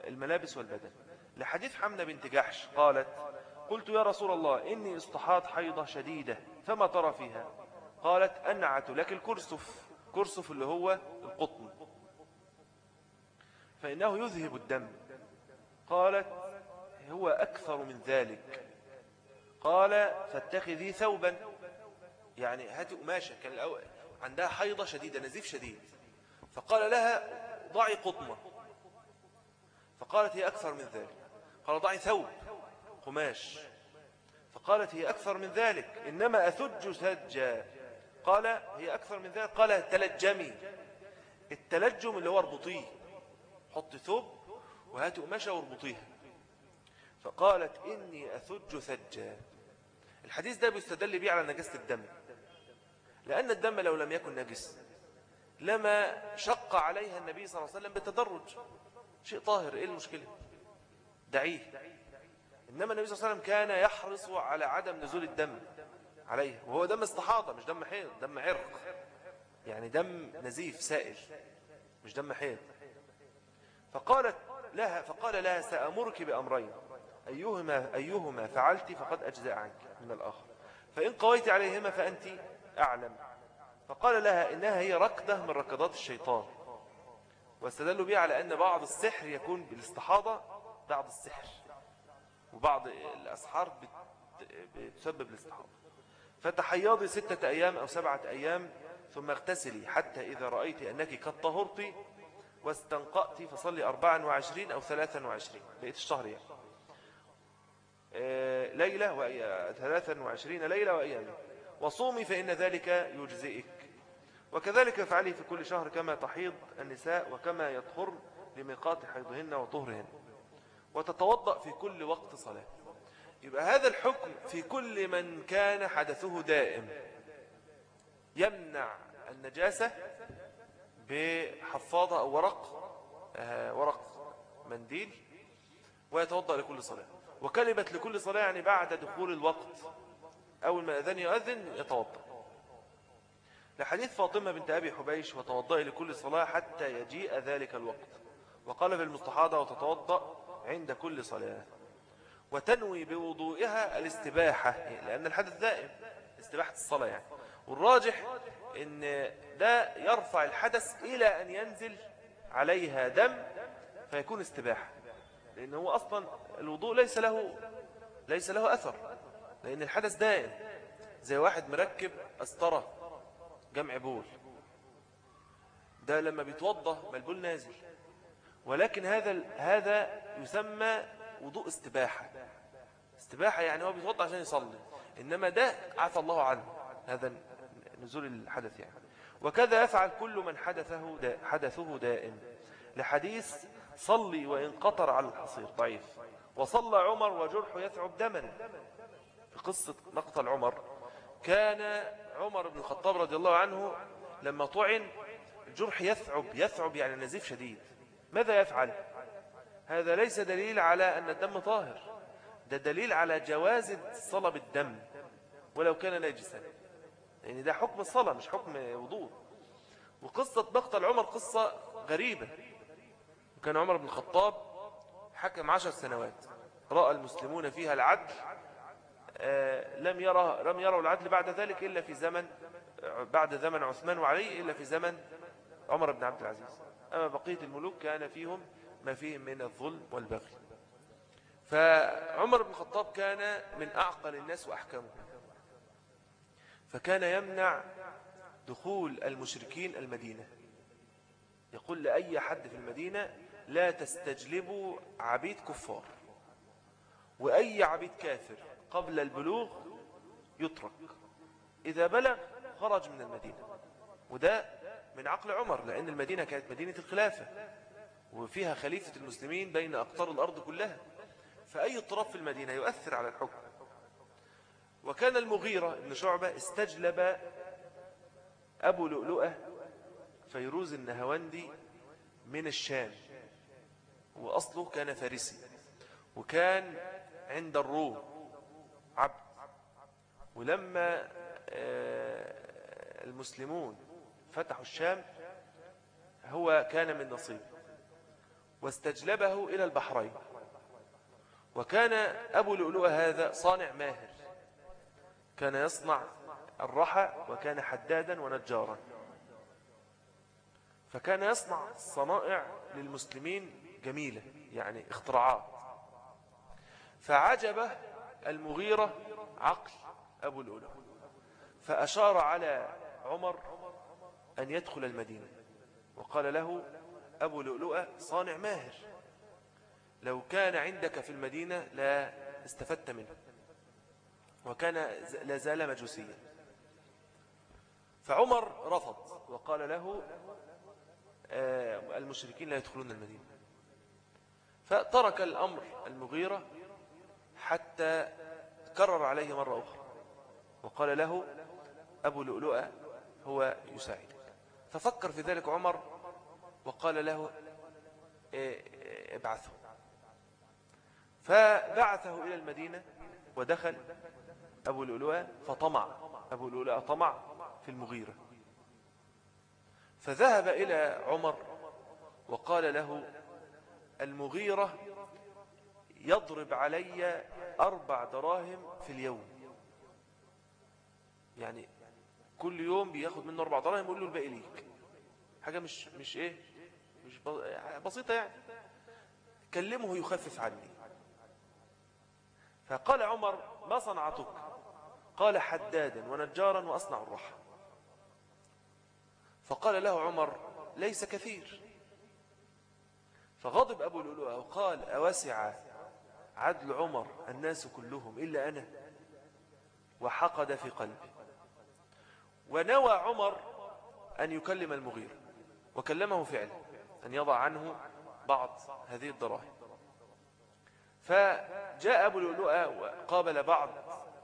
الملابس والبدن. لحديث حمنة بنت جحش قالت قلت يا رسول الله إني استحاط حيضة شديدة فما ترى فيها؟ قالت أنعت لك الكرسف. كرسف اللي هو القطن. فإنه يذهب الدم. قالت هو أكثر من ذلك. قال فاتخذي ثوبا. يعني هاتي قماشة كان عندها حيضة شديدة نزيف شديد. فقال لها ضعي قطنة. فقالت هي أكثر من ذلك. قال ضعي ثوب قماش. فقالت هي أكثر من ذلك. إنما أثج سجا قال هي أكثر من ذلك. قال تلجمي. التلجم اللي هو اربطيه حط ثوب وهاتي قماشة واربطيها. فقالت إني أثج ثجا. الحديث ده بيستدل بيه على نجاسة الدم. لأن الدم لو لم يكن نجس لما شق عليها النبي صلى الله عليه وسلم بالتدرج. شيء طاهر إيه المشكلة؟ دعيه. إنما النبي صلى الله عليه وسلم كان يحرص على عدم نزول الدم عليه وهو دم استحاضة مش دم حيض دم عرق. يعني دم نزيف سائل مش دم حيض. فقالت لها فقال لها سأمرك بأمرين. أيهما, أيهما فعلت فقد أجزاء عنك من الآخر. فإن قويت عليهما فأنت أعلم. فقال لها إنها هي ركضة من ركضات الشيطان. واستدلوا بها على أن بعض السحر يكون بالاستحاضة بعض السحر. وبعض الأسحار بتسبب الاستحاضة. فتحيضي ستة أيام أو سبعة أيام ثم اغتسلي حتى إذا رأيت أنك قد طهرت واستنقأت فصلي أربعا وعشرين أو ثلاثا وعشرين. الشهر يعني. آه، ليلة ثلاثا وعشرين ليلة وأيام وصومي فإن ذلك يجزئك. وكذلك افعلي في كل شهر كما تحيض النساء وكما يطهر لميقات حيضهن وطهرهن. وتتوضأ في كل وقت صلاة. يبقى هذا الحكم في كل من كان حدثه دائم. يمنع النجاسة بحفاظة أو ورق آه، ورق منديل ويتوضأ لكل صلاة. وكلمة لكل صلاة يعني بعد دخول الوقت. أول ما أذن يؤذن يتوضأ. لحديث فاطمة بنت أبي حبيش وتوضأ لكل صلاة حتى يجيء ذلك الوقت. وقال في المستحاضة وتتوضأ عند كل صلاة. وتنوي بوضوئها الاستباحة لأن الحدث دائم استباحة الصلاة يعني. والراجح إن ده يرفع الحدث إلى أن ينزل عليها دم فيكون استباحة. لأن هو أصلا الوضوء ليس له ليس له أثر لأن الحدث دائم. زي واحد مركب أسطرة جمع بول. ده لما بيتوضى ما البول نازل. ولكن هذا هذا يسمى وضوء استباحة. استباحة يعني هو بيتوضى عشان يصلي. إنما ده عفى الله عنه هذا نزول الحدث يعني. وكذا يفعل كل من حدثه دا حدثه دائم لحديث صلي وإن قطر على الحصير ضعيف. وصلى عمر وجرح يثعب دما. في قصة مقتل عمر كان عمر بن الخطاب رضي الله عنه لما طعن الجرح يثعب يثعب يعني نزيف شديد. ماذا يفعل؟ هذا ليس دليل على أن الدم طاهر. ده دليل على جواز الصلاة بالدم ولو كان نجسا يعني ده حكم الصلاة مش حكم وضوء. وقصة مقتل عمر قصة غريبة. وكان عمر بن الخطاب حكم عشر سنوات. رأى المسلمون فيها العدل. آه، لم يرى لم يروا العدل بعد ذلك إلا في زمن بعد زمن عثمان وعلي إلا في زمن عمر بن عبد العزيز. أما بقية الملوك كان فيهم ما فيه من الظلم والبغي. فعمر بن الخطاب كان من أعقل الناس وأحكمهم. فكان يمنع دخول المشركين المدينة. يقول لأي حد في المدينة لا تستجلبوا عبيد كفار. وأي عبيد كافر قبل البلوغ يترك. إذا بلغ خرج من المدينة. وده من عقل عمر لأن المدينة كانت مدينة الخلافة وفيها خليفة المسلمين بين أقطار الأرض كلها. فأي اضطراب في المدينة يؤثر على الحكم. وكان المغيرة بن شعبة استجلب أبو لؤلؤة فيروز النهواندي من الشام وأصله كان فارسي وكان عند الروم عبد. ولما آه، المسلمون فتحوا الشام هو كان من نصيب واستجلبه إلى البحرين. وكان أبو لؤلؤة هذا صانع ماهر. كان يصنع الرحى وكان حدادا ونجارا. فكان يصنع صنائع للمسلمين جميلة يعني اختراعات. فعجبه المغيرة عقل أبو لؤلؤة فأشار على عمر أن يدخل المدينة. وقال له أبو لؤلؤة صانع ماهر لو كان عندك في المدينة لا استفدت منه. وكان لا زال مجوسيا. فعمر رفض وقال له آه، المشركين لا يدخلون المدينة. فترك الأمر المغيرة حتى كرر عليه مرة أخرى. وقال له أبو لؤلؤة هو يساعدك. ففكر في ذلك عمر وقال له إيه، إيه، ابعثه. فبعثه إلى المدينة ودخل أبو لؤلؤة فطمع. أبو لؤلؤة طمع في المغيرة. فذهب إلى عمر وقال له المغيرة يضرب علي أربع دراهم في اليوم. يعني كل يوم بياخد منه أربع دراهم يقول له الباقي ليك. حاجة مش مش إيه؟ مش بسيطة يعني. كلمه يخفف عني. فقال عمر ما صنعتك؟ قال حدادا ونجارا وأصنع الرحى. فقال له عمر ليس كثير. فغضب أبو لؤلؤة وقال أوسع عدل عمر الناس كلهم إلا أنا؟ وحقد في قلبي. ونوى عمر أن يكلم المغير وكلمه فعلا أن يضع عنه بعض هذه الدراهم فجاء أبو لؤلؤة وقابل بعض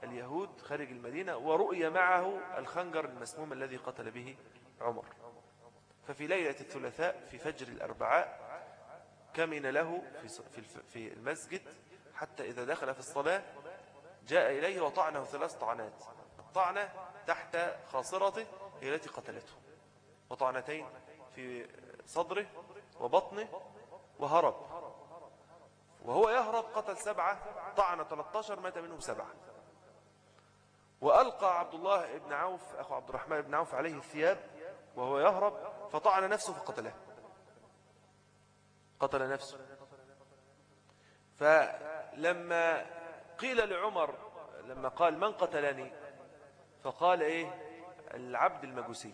اليهود خارج المدينة ورؤي معه الخنجر المسموم الذي قتل به عمر. ففي ليلة الثلاثاء في فجر الأربعاء كمن له في المسجد حتى إذا دخل في الصلاة جاء إليه وطعنه ثلاث طعنات. الطعنة تحت خاصرته هي التي قتلته. وطعنتين في صدره وبطنه وهرب. وهو يهرب قتل سبعة طعن 13 مات منهم سبعة. وألقى عبد الله بن عوف أخو عبد الرحمن بن عوف عليه الثياب وهو يهرب فطعن نفسه فقتله. قتل نفسه. فلما قيل لعمر لما قال من قتلني؟ فقال إيه؟ العبد المجوسي.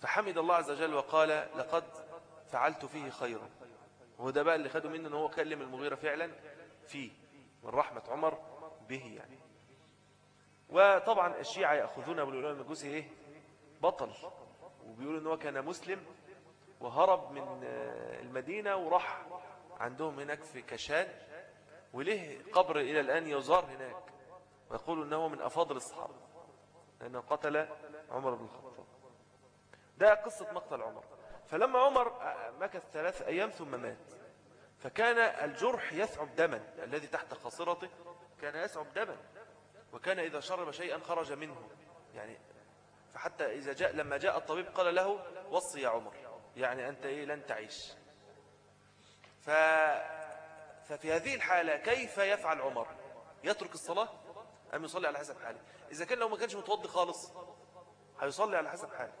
فحمد الله عز وجل وقال لقد فعلت فيه خيرا. وده بقى اللي خدوا منه إن هو كلم المغيرة فعلا فيه من رحمة عمر به يعني. وطبعا الشيعة يأخذون أبو الأولى المجوسي إيه؟ بطل. وبيقولوا إن هو كان مسلم وهرب من المدينة وراح عندهم هناك في كشان وله قبر إلى الآن يزار هناك. ويقولوا أنه من أفاضل الصحابة لأنه قتل عمر بن الخطاب. ده قصة مقتل عمر. فلما عمر مكث ثلاث أيام ثم مات فكان الجرح يثعب دما. الذي تحت خاصرته كان يثعب دما. وكان إذا شرب شيئا خرج منه. يعني فحتى إذا جاء لما جاء الطبيب قال له وصي يا عمر. يعني أنت إيه؟ لن تعيش. ف... ففي هذه الحالة كيف يفعل عمر؟ يترك الصلاة أم يصلي على حسب حاله؟ إذا كان لو ما كانش متوضي خالص هيصلي على حسب حاله.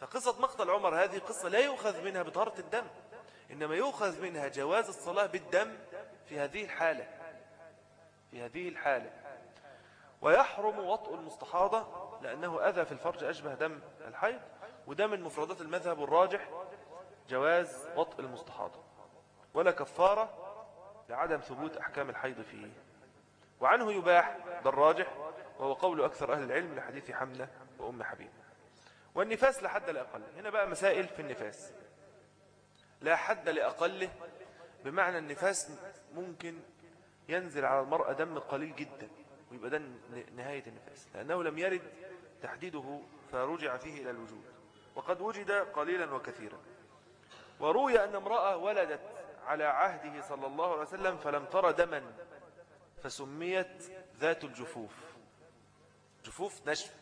فقصة مقتل عمر هذه قصة لا يؤخذ منها بطهارة الدم إنما يؤخذ منها جواز الصلاة بالدم في هذه الحالة. في هذه الحالة. ويحرم وطء المستحاضة لأنه أذى في الفرج أشبه دم الحيض وده من مفردات المذهب الراجح جواز وطء المستحاضة. ولا كفارة لعدم ثبوت أحكام الحيض فيه. وعنه يباح ده الراجح وهو قول أكثر أهل العلم لحديث حملة وأم حبيب. والنفاس لا حد هنا بقى مسائل في النفاس. لا حد لأقله بمعنى النفاس ممكن ينزل على المرأة دم قليل جدا. ويبقى ده نهاية النفاس. لأنه لم يرد تحديده فرجع فيه إلى الوجود. وقد وجد قليلا وكثيرا. وروي أن امرأة ولدت على عهده صلى الله عليه وسلم فلم ترى دما فسميت ذات الجفوف. جفوف نشف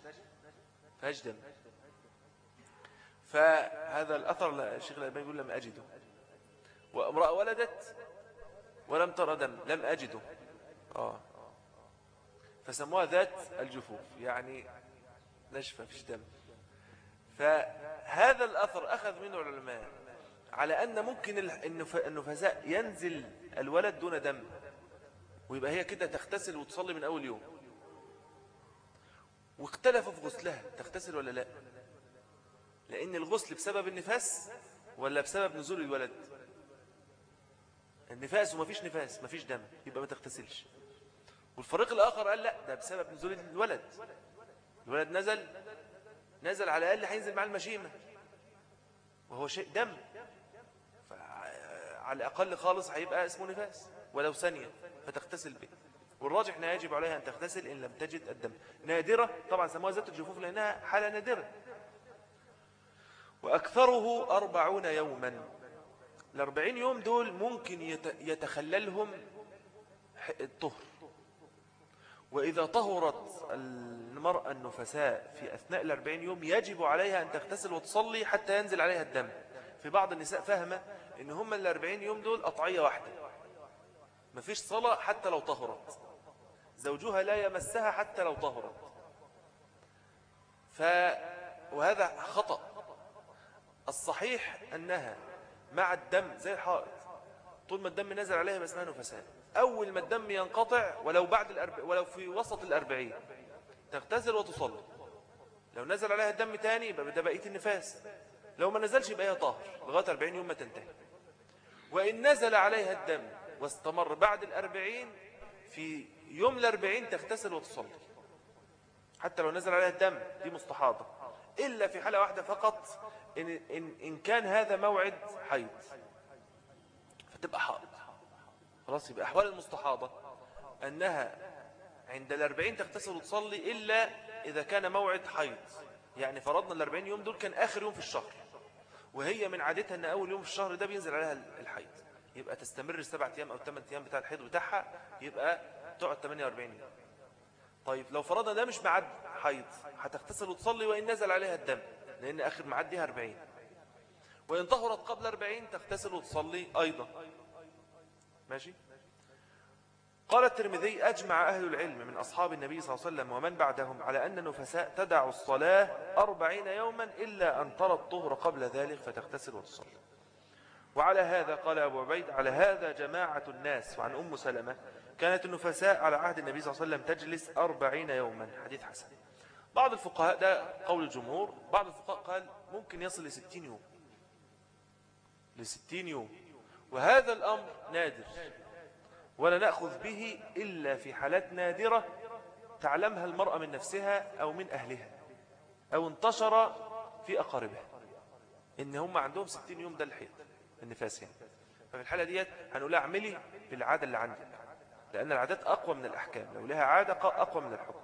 فهاش فهذا الأثر الشيخ الألباني يقول لم أجده. وامرأة ولدت ولم ترى دم لم أجده. آه. فسموها ذات الجفوف يعني نشفة فيش دم. فهذا الأثر أخذ منه العلماء على أن ممكن النفساء ينزل الولد دون دم ويبقى هي كده تغتسل وتصلي من أول يوم. واختلفوا في غسلها تغتسل ولا لا؟ لأن الغسل بسبب النفاس ولا بسبب نزول الولد؟ النفاس وما فيش نفاس ما فيش دم يبقى ما تغتسلش. والفريق الآخر قال لا ده بسبب نزول الولد. الولد نزل نزل على الأقل هينزل مع المشيمة. وهو شيء دم. على الأقل خالص هيبقى اسمه نفاس ولو ثانية فتغتسل به. والراجح أنها يجب عليها أن تغتسل إن لم تجد الدم. نادرة طبعا سموها ذات الجفوف لأنها حالة نادرة. وأكثره أربعون يوما. الأربعين يوم دول ممكن يتخللهم الطهر. وإذا طهرت المرأة النفساء في أثناء الأربعين يوم يجب عليها أن تغتسل وتصلي حتى ينزل عليها الدم. في بعض النساء فهمة إن هم الأربعين يوم دول قطعية واحدة. مفيش صلاة حتى لو طهرت. زوجها لا يمسها حتى لو طهرت. ف... وهذا خطأ. الصحيح أنها مع الدم زي الحائط. طول ما الدم نزل عليها بس اسمها نفساء. أول ما الدم ينقطع ولو بعد الأربع ولو في وسط الأربعين تغتسل وتصلي. لو نزل عليها الدم تاني يبقى ده بقية النفاس. لو ما نزلش يبقى هي طاهر لغاية 40 يوم ما تنتهي. وإن نزل عليها الدم واستمر بعد الأربعين في يوم الأربعين تغتسل وتصلي. حتى لو نزل عليها الدم دي مستحاضة. إلا في حالة واحدة فقط إن, إن, إن كان هذا موعد حيض. فتبقى حائض. خلاص يبقى أحوال المستحاضة أنها عند الأربعين تغتسل وتصلي إلا إذا كان موعد حيض. يعني فرضنا الأربعين يوم دول كان آخر يوم في الشهر. وهي من عادتها أن أول يوم في الشهر ده بينزل عليها الحيض. يبقى تستمر السبعة أيام أو الثمان أيام بتاع الحيض بتاعها يبقى تقعد 48 يوم. طيب لو فرضنا ده مش معد حيض هتغتسل وتصلي وإن نزل عليها الدم لأن آخر معد دي 40 وإن طهرت قبل 40 تغتسل وتصلي أيضا. ماشي؟ قال الترمذي أجمع أهل العلم من أصحاب النبي صلى الله عليه وسلم ومن بعدهم على أن النفساء تدع الصلاة أربعين يوما إلا أن ترى الطهر قبل ذلك فتغتسل وتصلي. وعلى هذا قال أبو عبيد على هذا جماعة الناس وعن أم سلمة كانت النفساء على عهد النبي صلى الله عليه وسلم تجلس أربعين يوما. حديث حسن. بعض الفقهاء ده قول الجمهور بعض الفقهاء قال ممكن يصل لستين يوم. لستين يوم. وهذا الأمر نادر ولا نأخذ به إلا في حالات نادرة تعلمها المرأة من نفسها أو من أهلها أو انتشر في أقاربها. إن هم عندهم ستين يوم ده الحيط النفاس يعني ففي الحالة ديت هنقول اعملي بالعادة اللي عندك لأن العادات أقوى من الأحكام لو لها عادة أقوى من الحكم.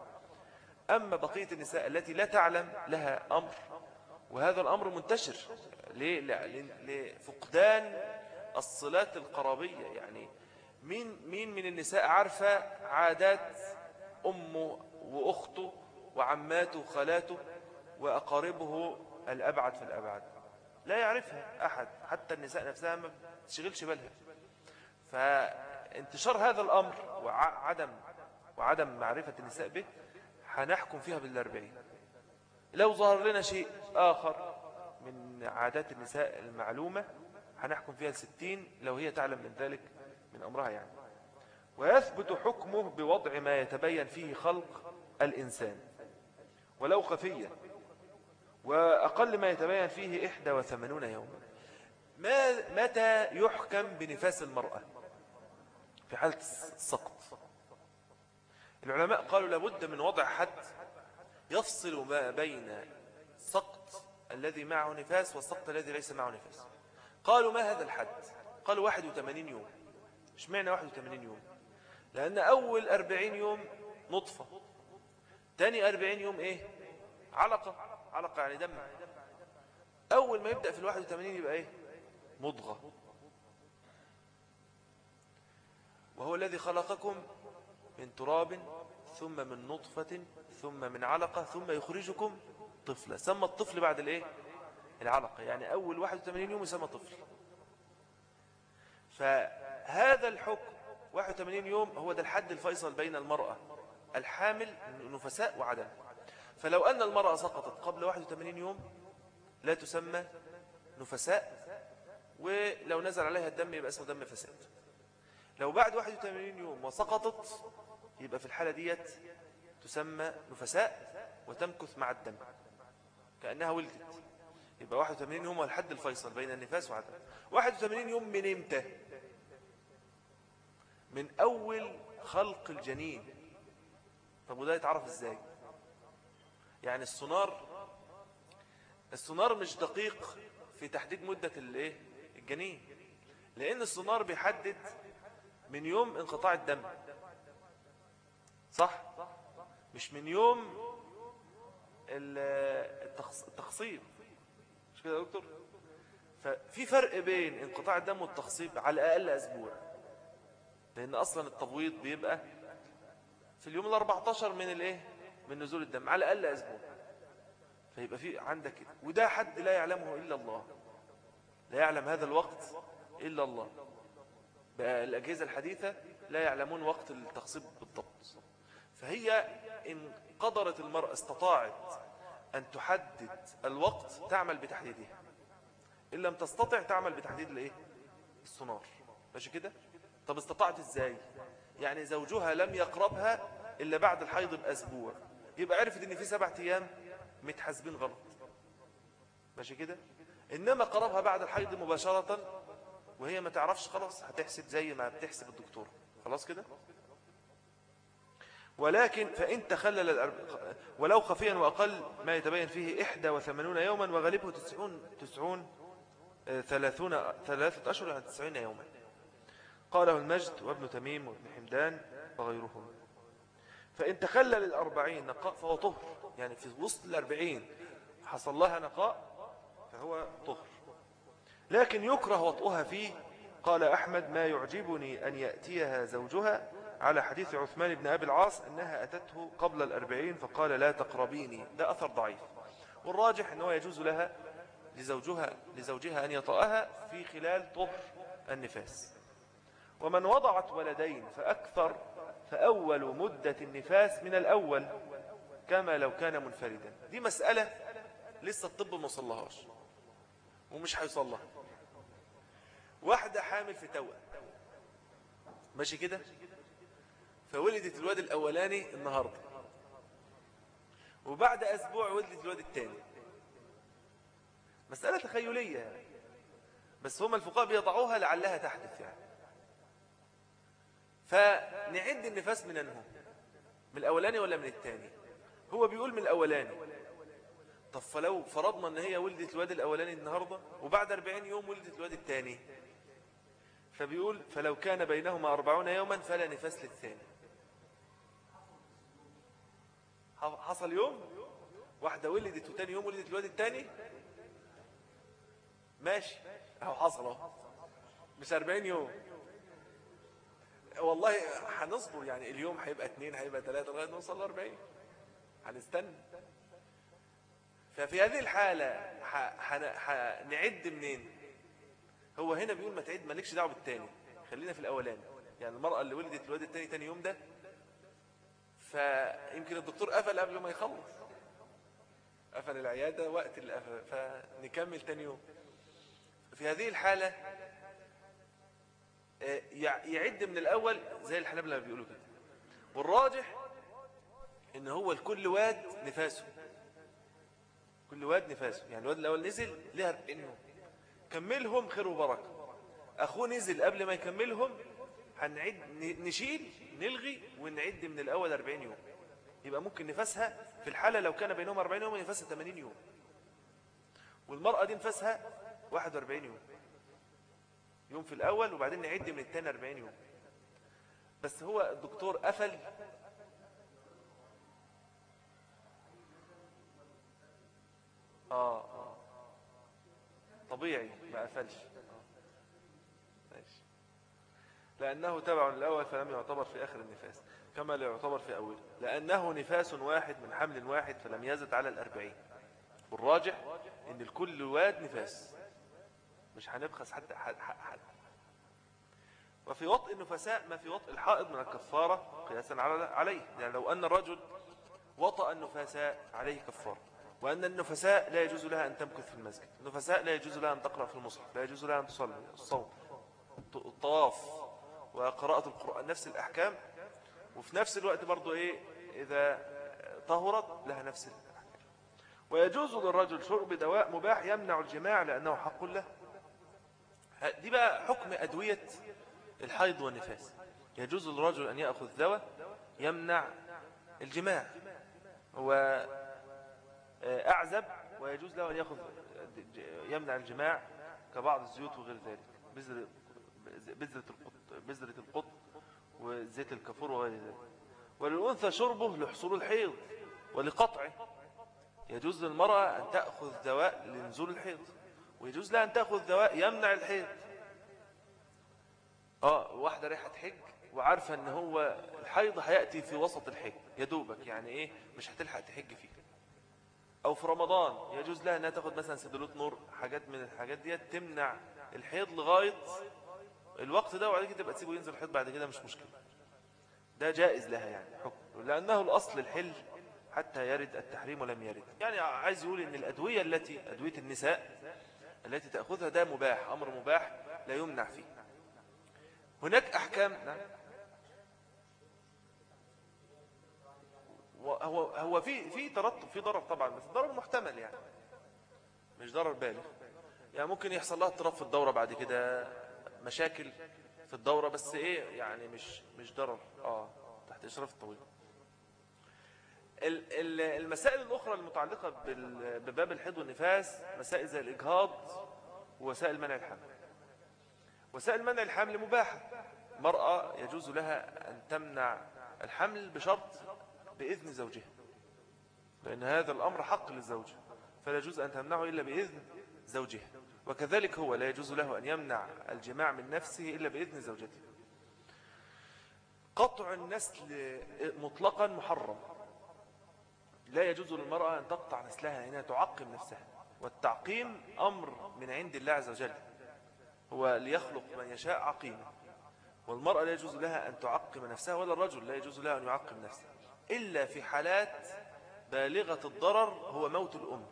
أما بقية النساء التي لا تعلم لها أمر وهذا الأمر منتشر لفقدان الصلات القرابية يعني مين, مين من النساء عارفة عادات أمه وأخته وعماته وخالاته وأقاربه الأبعد في الأبعد؟ لا يعرفها أحد حتى النساء نفسها ما تشغلش بالها. فانتشار هذا الأمر وعدم وعدم معرفة النساء به هنحكم فيها بالأربعين. لو ظهر لنا شيء آخر من عادات النساء المعلومة هنحكم فيها الستين لو هي تعلم من ذلك من أمرها يعني. ويثبت حكمه بوضع ما يتبين فيه خلق الإنسان. ولو خفية. وأقل ما يتبين فيه إحدى وثمانون يوما. ما متى يحكم بنفاس المرأة؟ في حالة السقط. العلماء قالوا لابد من وضع حد يفصل ما بين سقط الذي معه نفاس والسقط الذي ليس معه نفاس. قالوا ما هذا الحد؟ قالوا 81 يوم. اشمعنى 81 يوم؟ لأن أول 40 يوم نطفة. تاني 40 يوم إيه؟ علقة. علقة يعني دم. أول ما يبدأ في ال 81 يبقى إيه؟ مضغة. وهو الذي خلقكم من تراب ثم من نطفة ثم من علقة ثم يخرجكم طفلة سمى الطفل بعد الإيه؟ العلقة يعني أول 81 يوم يسمى طفل. فهذا الحكم 81 يوم هو ده الحد الفيصل بين المرأة الحامل نفساء وعدم. فلو أن المرأة سقطت قبل 81 يوم لا تسمى نفساء ولو نزل عليها الدم يبقى اسمه دم فساد. لو بعد 81 يوم وسقطت يبقى في الحالة ديت تسمى نفساء وتمكث مع الدم كأنها ولدت. يبقى 81 يوم هو الحد الفيصل بين النفاس وعدم. 81 يوم من إمتى؟ من أول خلق الجنين. طب وده يتعرف إزاي؟ يعني السونار السونار مش دقيق في تحديد مدة الإيه؟ الجنين. لأن السونار بيحدد من يوم انقطاع الدم. صح؟ مش من يوم التخصيب مش كده يا دكتور؟ ففي فرق بين انقطاع الدم والتخصيب على الأقل أسبوع. لأن أصلا التبويض بيبقى في اليوم ال 14 من الإيه؟ من نزول الدم على الأقل أسبوع. فيبقى في عندك وده حد لا يعلمه إلا الله. لا يعلم هذا الوقت إلا الله. بقى الأجهزة الحديثة لا يعلمون وقت التخصيب بالضبط. فهي إن قدرت المرأة استطاعت أن تحدد الوقت تعمل بتحديدها إن لم تستطع تعمل بتحديد الإيه؟ السونار. ماشي كده؟ طب استطعت إزاي؟ يعني زوجها لم يقربها إلا بعد الحيض بأسبوع يبقى عرفت إن في سبعة أيام متحاسبين غلط. ماشي كده؟ إنما قربها بعد الحيض مباشرة وهي ما تعرفش خلاص هتحسب زي ما بتحسب الدكتور. خلاص كده؟ ولكن فإن تخلل الأرب... ولو خفيا وأقل ما يتبين فيه إحدى وثمانون يوما وغالبه تسعون, تسعون آه، ثلاثون ثلاثة أشهر يعني تسعين يوما. قاله المجد وابن تميم وابن حمدان وغيرهم. فإن تخلل الأربعين نقاء فهو طهر. يعني في وسط الأربعين حصل لها نقاء فهو طهر. لكن يكره وطئها فيه. قال أحمد ما يعجبني أن يأتيها زوجها على حديث عثمان بن أبي العاص أنها أتته قبل الأربعين فقال لا تقربيني ده أثر ضعيف. والراجح أنه يجوز لها لزوجها, لزوجها أن يطأها في خلال طهر النفاس. ومن وضعت ولدين فأكثر فأول مدة النفاس من الأول كما لو كان منفردا. دي مسألة لسه الطب ما صلهاش ومش هيصلها واحدة حامل في توأ ماشي كده؟ فولدت الواد الأولاني النهاردة. وبعد أسبوع ولدت الواد الثاني مسألة تخيلية يعني. بس هم الفقهاء بيضعوها لعلها تحدث يعني. فنعد النفاس من أنه من الأولاني ولا من الثاني هو بيقول من الأولاني. طب فلو فرضنا أن هي ولدت الواد الأولاني النهاردة وبعد 40 يوم ولدت الواد الثاني فبيقول فلو كان بينهما أربعون يوما فلا نفاس للثاني. حصل يوم؟ واحدة ولدت وتاني يوم ولدت الواد التاني؟ ماشي. أهو حصل أهو. مش 40 يوم. والله هنصبر يعني اليوم هيبقى اثنين هيبقى ثلاثة لغاية نوصل ل 40 هنستنى. ففي هذه الحالة هنعد منين؟ هو هنا بيقول ما تعد مالكش دعوة بالتاني. خلينا في الأولاني. يعني المرأة اللي ولدت الواد التاني تاني يوم ده فيمكن الدكتور قفل قبل ما يخلص. قفل العيادة وقت القفل فنكمل تاني يوم. في هذه الحالة آه، يعد من الأول زي الحنابلة بيقولوا كده. والراجح إن هو الكل واد نفاسه. كل واد نفاسه. يعني الواد الأول نزل لها 40 يوم كملهم خير وبركة. أخوه نزل قبل ما يكملهم هنعد نشيل نلغي ونعد من الأول 40 يوم. يبقى ممكن نفسها في الحالة لو كان بينهم 40 يوم نفسها 80 يوم. والمرأة دي نفسها 41 يوم. يوم في الأول وبعدين نعد من الثاني 40 يوم. بس هو الدكتور قفل. آه آه. طبيعي ما قفلش. لأنه تبع الأول فلم يعتبر في آخر النفاس كما لا يعتبر في أوله لأنه نفاس واحد من حمل واحد فلم يزد على الأربعين. والراجح إن الكل واد نفاس. مش هنبخس حتى حد, حد. وفي وطء النفساء ما في وطء الحائض من الكفارة قياسا عليه. يعني لو أن الرجل وطأ النفساء عليه كفارة. وأن النفساء لا يجوز لها أن تمكث في المسجد. النفساء لا يجوز لها أن تقرأ في المصحف لا يجوز لها أن تصلي الصوم الطواف. وقراءة القرآن نفس الأحكام. وفي نفس الوقت برضو إيه إذا طهرت لها نفس الأحكام. ويجوز للرجل شرب دواء مباح يمنع الجماع لأنه حق له. دي بقى حكم أدوية الحيض والنفاس. يجوز للرجل أن يأخذ دواء يمنع الجماع. هو أعزب ويجوز له أن يأخذ يمنع الجماع كبعض الزيوت وغير ذلك بذرة القط بذرة القط وزيت الكفور وغير ذلك. وللأنثى شربه لحصول الحيض ولقطعه. يجوز للمرأة أن تأخذ دواء لنزول الحيض ويجوز لها أن تأخذ دواء يمنع الحيض. آه واحدة رايحة حج وعارفة أن هو الحيض هيأتي في وسط الحج يدوبك يعني إيه مش هتلحق تحج فيه. أو في رمضان يجوز لها أنها تاخد مثلا سدلوت نور حاجات من الحاجات دي تمنع الحيض لغاية الوقت ده وبعد كده تبقى تسيبه ينزل الحيض بعد كده مش مشكلة. ده جائز لها يعني حكم. لأنه الأصل الحل حتى يرد التحريم ولم يرد. يعني عايز يقول إن الأدوية التي أدوية النساء التي تأخذها ده مباح أمر مباح لا يمنع فيه. هناك أحكام نعم. هو هو في في ترتب في ضرر طبعا بس ضرر محتمل يعني مش ضرر بالغ. يعني ممكن يحصل لها اضطراب في الدورة بعد كده. مشاكل في الدورة بس إيه يعني مش مش ضرر. آه تحت إشراف الطبيب المسائل الأخرى المتعلقة بباب الحيض والنفاس مسائل زي الإجهاض ووسائل منع الحمل. وسائل منع الحمل مباحة. مرأة يجوز لها أن تمنع الحمل بشرط بإذن زوجها لأن هذا الأمر حق للزوجة فلا يجوز أن تمنعه إلا بإذن زوجها. وكذلك هو لا يجوز له أن يمنع الجماع من نفسه إلا بإذن زوجته. قطع النسل مطلقا محرم. لا يجوز للمرأة أن تقطع نسلها لأنها تعقم نفسها. والتعقيم أمر من عند الله عز وجل. هو ليخلق من يشاء عقيما والمرأة لا يجوز لها أن تعقم نفسها ولا الرجل لا يجوز لها أن يعقم نفسه. إلا في حالات بالغة الضرر هو موت الأم.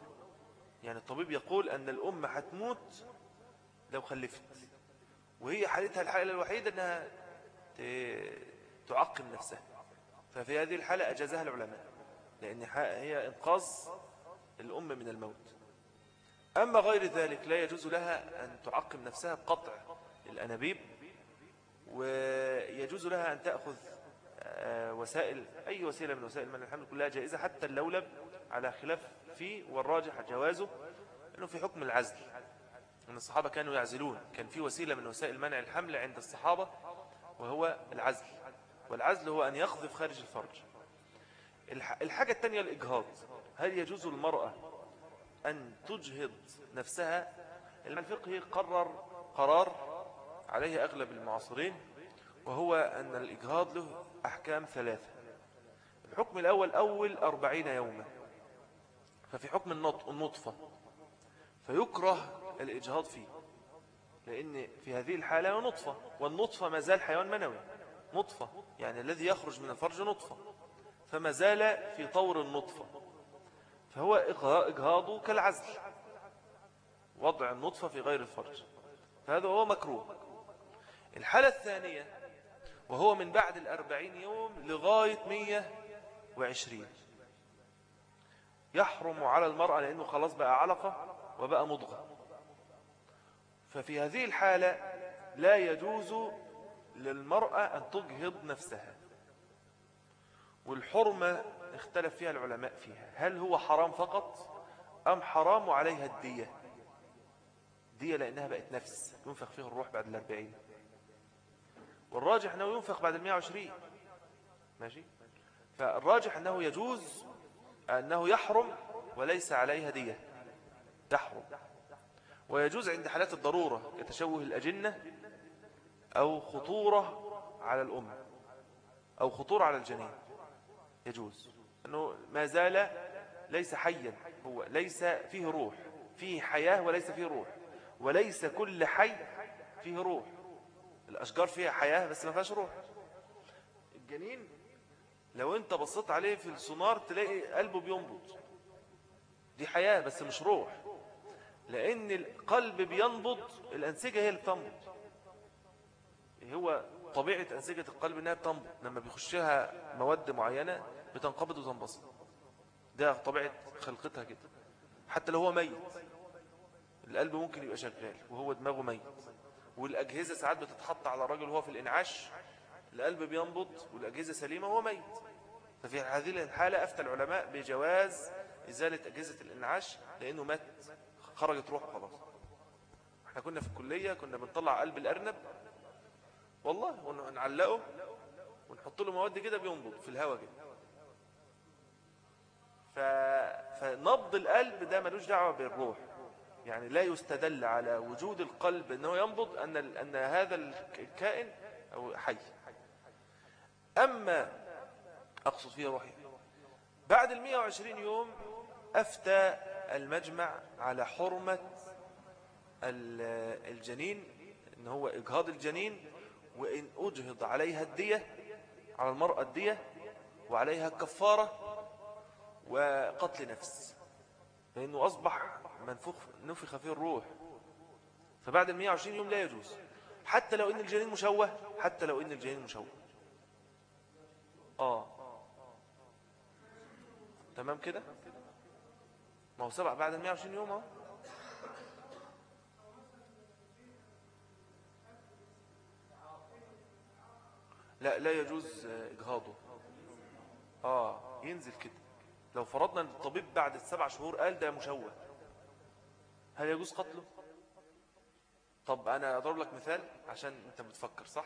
يعني الطبيب يقول أن الأم هتموت لو خلفت وهي حالتها الحالة الوحيدة أنها تعقم نفسها. ففي هذه الحالة أجازها العلماء لأن هي إنقاذ الأم من الموت. أما غير ذلك لا يجوز لها أن تعقم نفسها بقطع الأنابيب ويجوز لها أن تأخذ وسائل أي وسيلة من وسائل منع الحمل كلها جائزة حتى اللولب على خلاف فيه والراجح جوازه أنه في حكم العزل. أن الصحابة كانوا يعزلون. كان في وسيلة من وسائل منع الحمل عند الصحابة وهو العزل. والعزل هو أن يقذف خارج الفرج. الحاجة الثانية الإجهاض. هل يجوز المرأة أن تجهض نفسها؟ الفقه قرر قرار عليه أغلب المعاصرين وهو أن الإجهاض له أحكام ثلاثة. الحكم الأول أول أربعين يوما. ففي حكم النطفة. فيكره الإجهاض فيه. لأن في هذه الحالة نطفة. والنطفة ما زال حيوان منوي. نطفة. يعني الذي يخرج من الفرج نطفة. فما زال في طور النطفة. فهو إجهاضه كالعزل. وضع النطفة في غير الفرج. فهذا هو مكروه. الحالة الثانية وهو من بعد الأربعين يوم لغاية مية وعشرين. يحرم على المرأة لأنه خلاص بقى علقة وبقى مضغة. ففي هذه الحالة لا يجوز للمرأة أن تجهض نفسها. والحرمة اختلف فيها العلماء فيها. هل هو حرام فقط أم حرام عليها الدية؟ دية لأنها بقت نفس ينفخ فيها الروح بعد الأربعين. والراجح أنه ينفخ بعد المئة وعشرين. ماشي؟ فالراجح أنه يجوز أنه يحرم وليس عليها دية. يحرم. ويجوز عند حالات الضرورة كتشوه الأجنة أو خطورة على الأم أو خطور على الجنين. يجوز. أنه ما زال ليس حيا. هو ليس فيه روح. فيه حياة وليس فيه روح. وليس كل حي فيه روح. الأشجار فيها حياة بس ما فيهاش روح. الجنين؟ لو انت بصيت عليه في السونار تلاقي قلبه بينبض. دي حياة بس مش روح. لأن القلب بينبض الأنسجة هي اللي بتنبض. هو طبيعة أنسجة القلب إنها بتنبض. لما بيخشها مواد معينة بتنقبض وتنبسط. ده طبيعة خلقتها كده. حتى لو هو ميت القلب ممكن يبقى شغال وهو دماغه ميت. والأجهزة ساعات بتتحط على الراجل وهو في الإنعاش القلب بينبض والأجهزة سليمة وهو ميت. ففي هذه الحالة أفتى العلماء بجواز إزالة أجهزة الإنعاش لأنه مات خرجت روحه خلاص. إحنا كنا في الكلية كنا بنطلع قلب الأرنب والله ونعلقه ونحط له مواد كده بينبض في الهواء كده. ف... فنبض القلب ده ملوش دعوة بالروح. يعني لا يستدل على وجود القلب أنه ينبض أن, أن هذا الكائن أو حي. أما أقصد فيه روحي. بعد المئة وعشرين يوم أفتى المجمع على حرمة الجنين إن هو إجهاض الجنين وإن أجهض عليها الدية على المرأة الدية وعليها الكفارة وقتل نفس. لأنه أصبح منفخ نفخ فيه الروح. فبعد المئة وعشرين يوم لا يجوز. حتى لو إن الجنين مشوه حتى لو إن الجنين مشوه. آه. تمام كده؟ ما هو سبع بعد 120 يوم أهو. لا لا يجوز إجهاضه. آه ينزل كده. لو فرضنا إن الطبيب بعد السبع شهور قال ده مشوه. هل يجوز قتله؟ طب أنا أضرب لك مثال عشان أنت بتفكر صح؟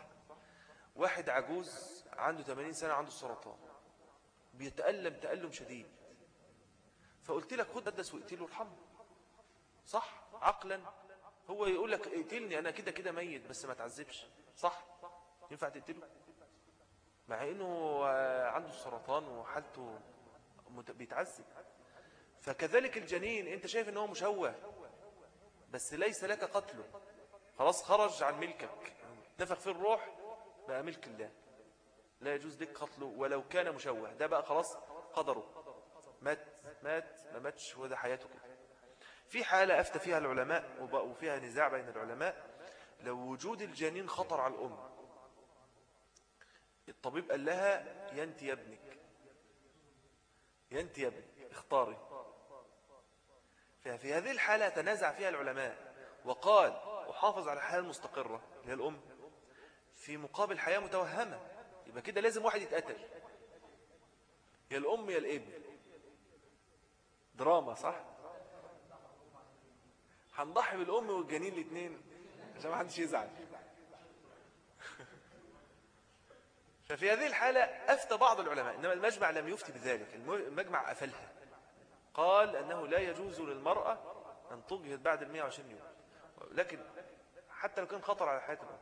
واحد عجوز عنده 80 سنة عنده السرطان بيتألم تألم شديد. فقلت لك خد قدس واقتله وارحمه صح؟ عقلا. هو يقول لك اقتلني أنا كده كده ميت بس ما تعذبش صح؟ ينفع تقتله؟ مع إنه عنده السرطان وحالته بيتعذب. فكذلك الجنين أنت شايف إن هو مشوه؟ بس ليس لك قتله خلاص خرج عن ملكك. نفخ في الروح بقى ملك الله. لا يجوز لك قتله ولو كان مشوه. ده بقى خلاص قدره. مات مات ما ماتش هو ده حياته كده. في حالة أفتى فيها العلماء وفيها نزاع بين العلماء. لو وجود الجنين خطر على الأم. الطبيب قال لها ينتي يا ابنك. ينتي يا ابنك. اختاري. ففي هذه الحالة تنازع فيها العلماء وقال وحافظ على الحياة المستقرة اللي هي الأم في مقابل حياة متوهمة. يبقى كده لازم واحد يتقتل. يا الأم يا الابن. دراما صح؟ هنضحي بالأم والجنين الاثنين عشان ما حدش يزعل. ففي هذه الحالة أفتى بعض العلماء إنما المجمع لم يفتي بذلك المجمع أفلها قال أنه لا يجوز للمرأة أن تجهد بعد المئة وعشرين يوم. لكن حتى لو كان خطر على حياة الأم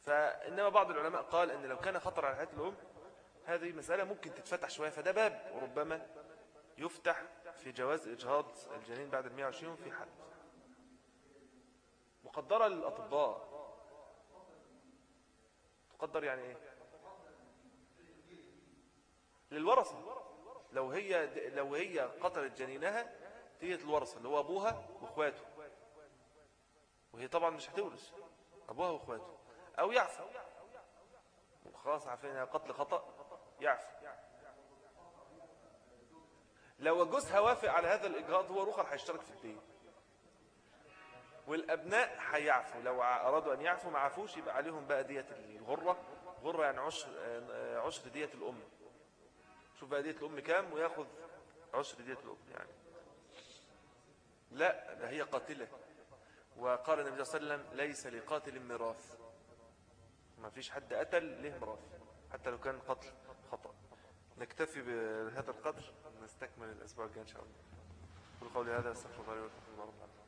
فإنما بعض العلماء قال أن لو كان خطر على حياة الأم هذه مسألة ممكن تتفتح شوية فده باب وربما يفتح في جواز إجهاض الجنين بعد المئة وعشرين في حد. مقدرة للأطباء. تقدر يعني إيه؟ للورثة. لو هي لو هي قتلت جنينها تيجي الورثة اللي هو أبوها وإخواته. وهي طبعا مش هتورث أبوها وإخواته. أو يعفو. خلاص عارفين قتل خطأ يعفو. لو جوزها وافق على هذا الإجهاض هو رخر هيشترك في الدين. والأبناء هيعفوا لو أرادوا أن يعفوا ما عفوش يبقى عليهم بقى دية الغرة. غرة يعني عشر, عشر دية الأم. شوف بقى الأم كام وياخذ عشر دية الأم يعني. لا ده هي قاتلة. وقال النبي صلى الله عليه وسلم ليس لقاتل ميراث. ما فيش حد قتل له ميراث حتى لو كان قتل خطأ. نكتفي بهذا القدر نستكمل الأسبوع الجاي إن شاء الله. قولي هذا أستغفر الله ولكم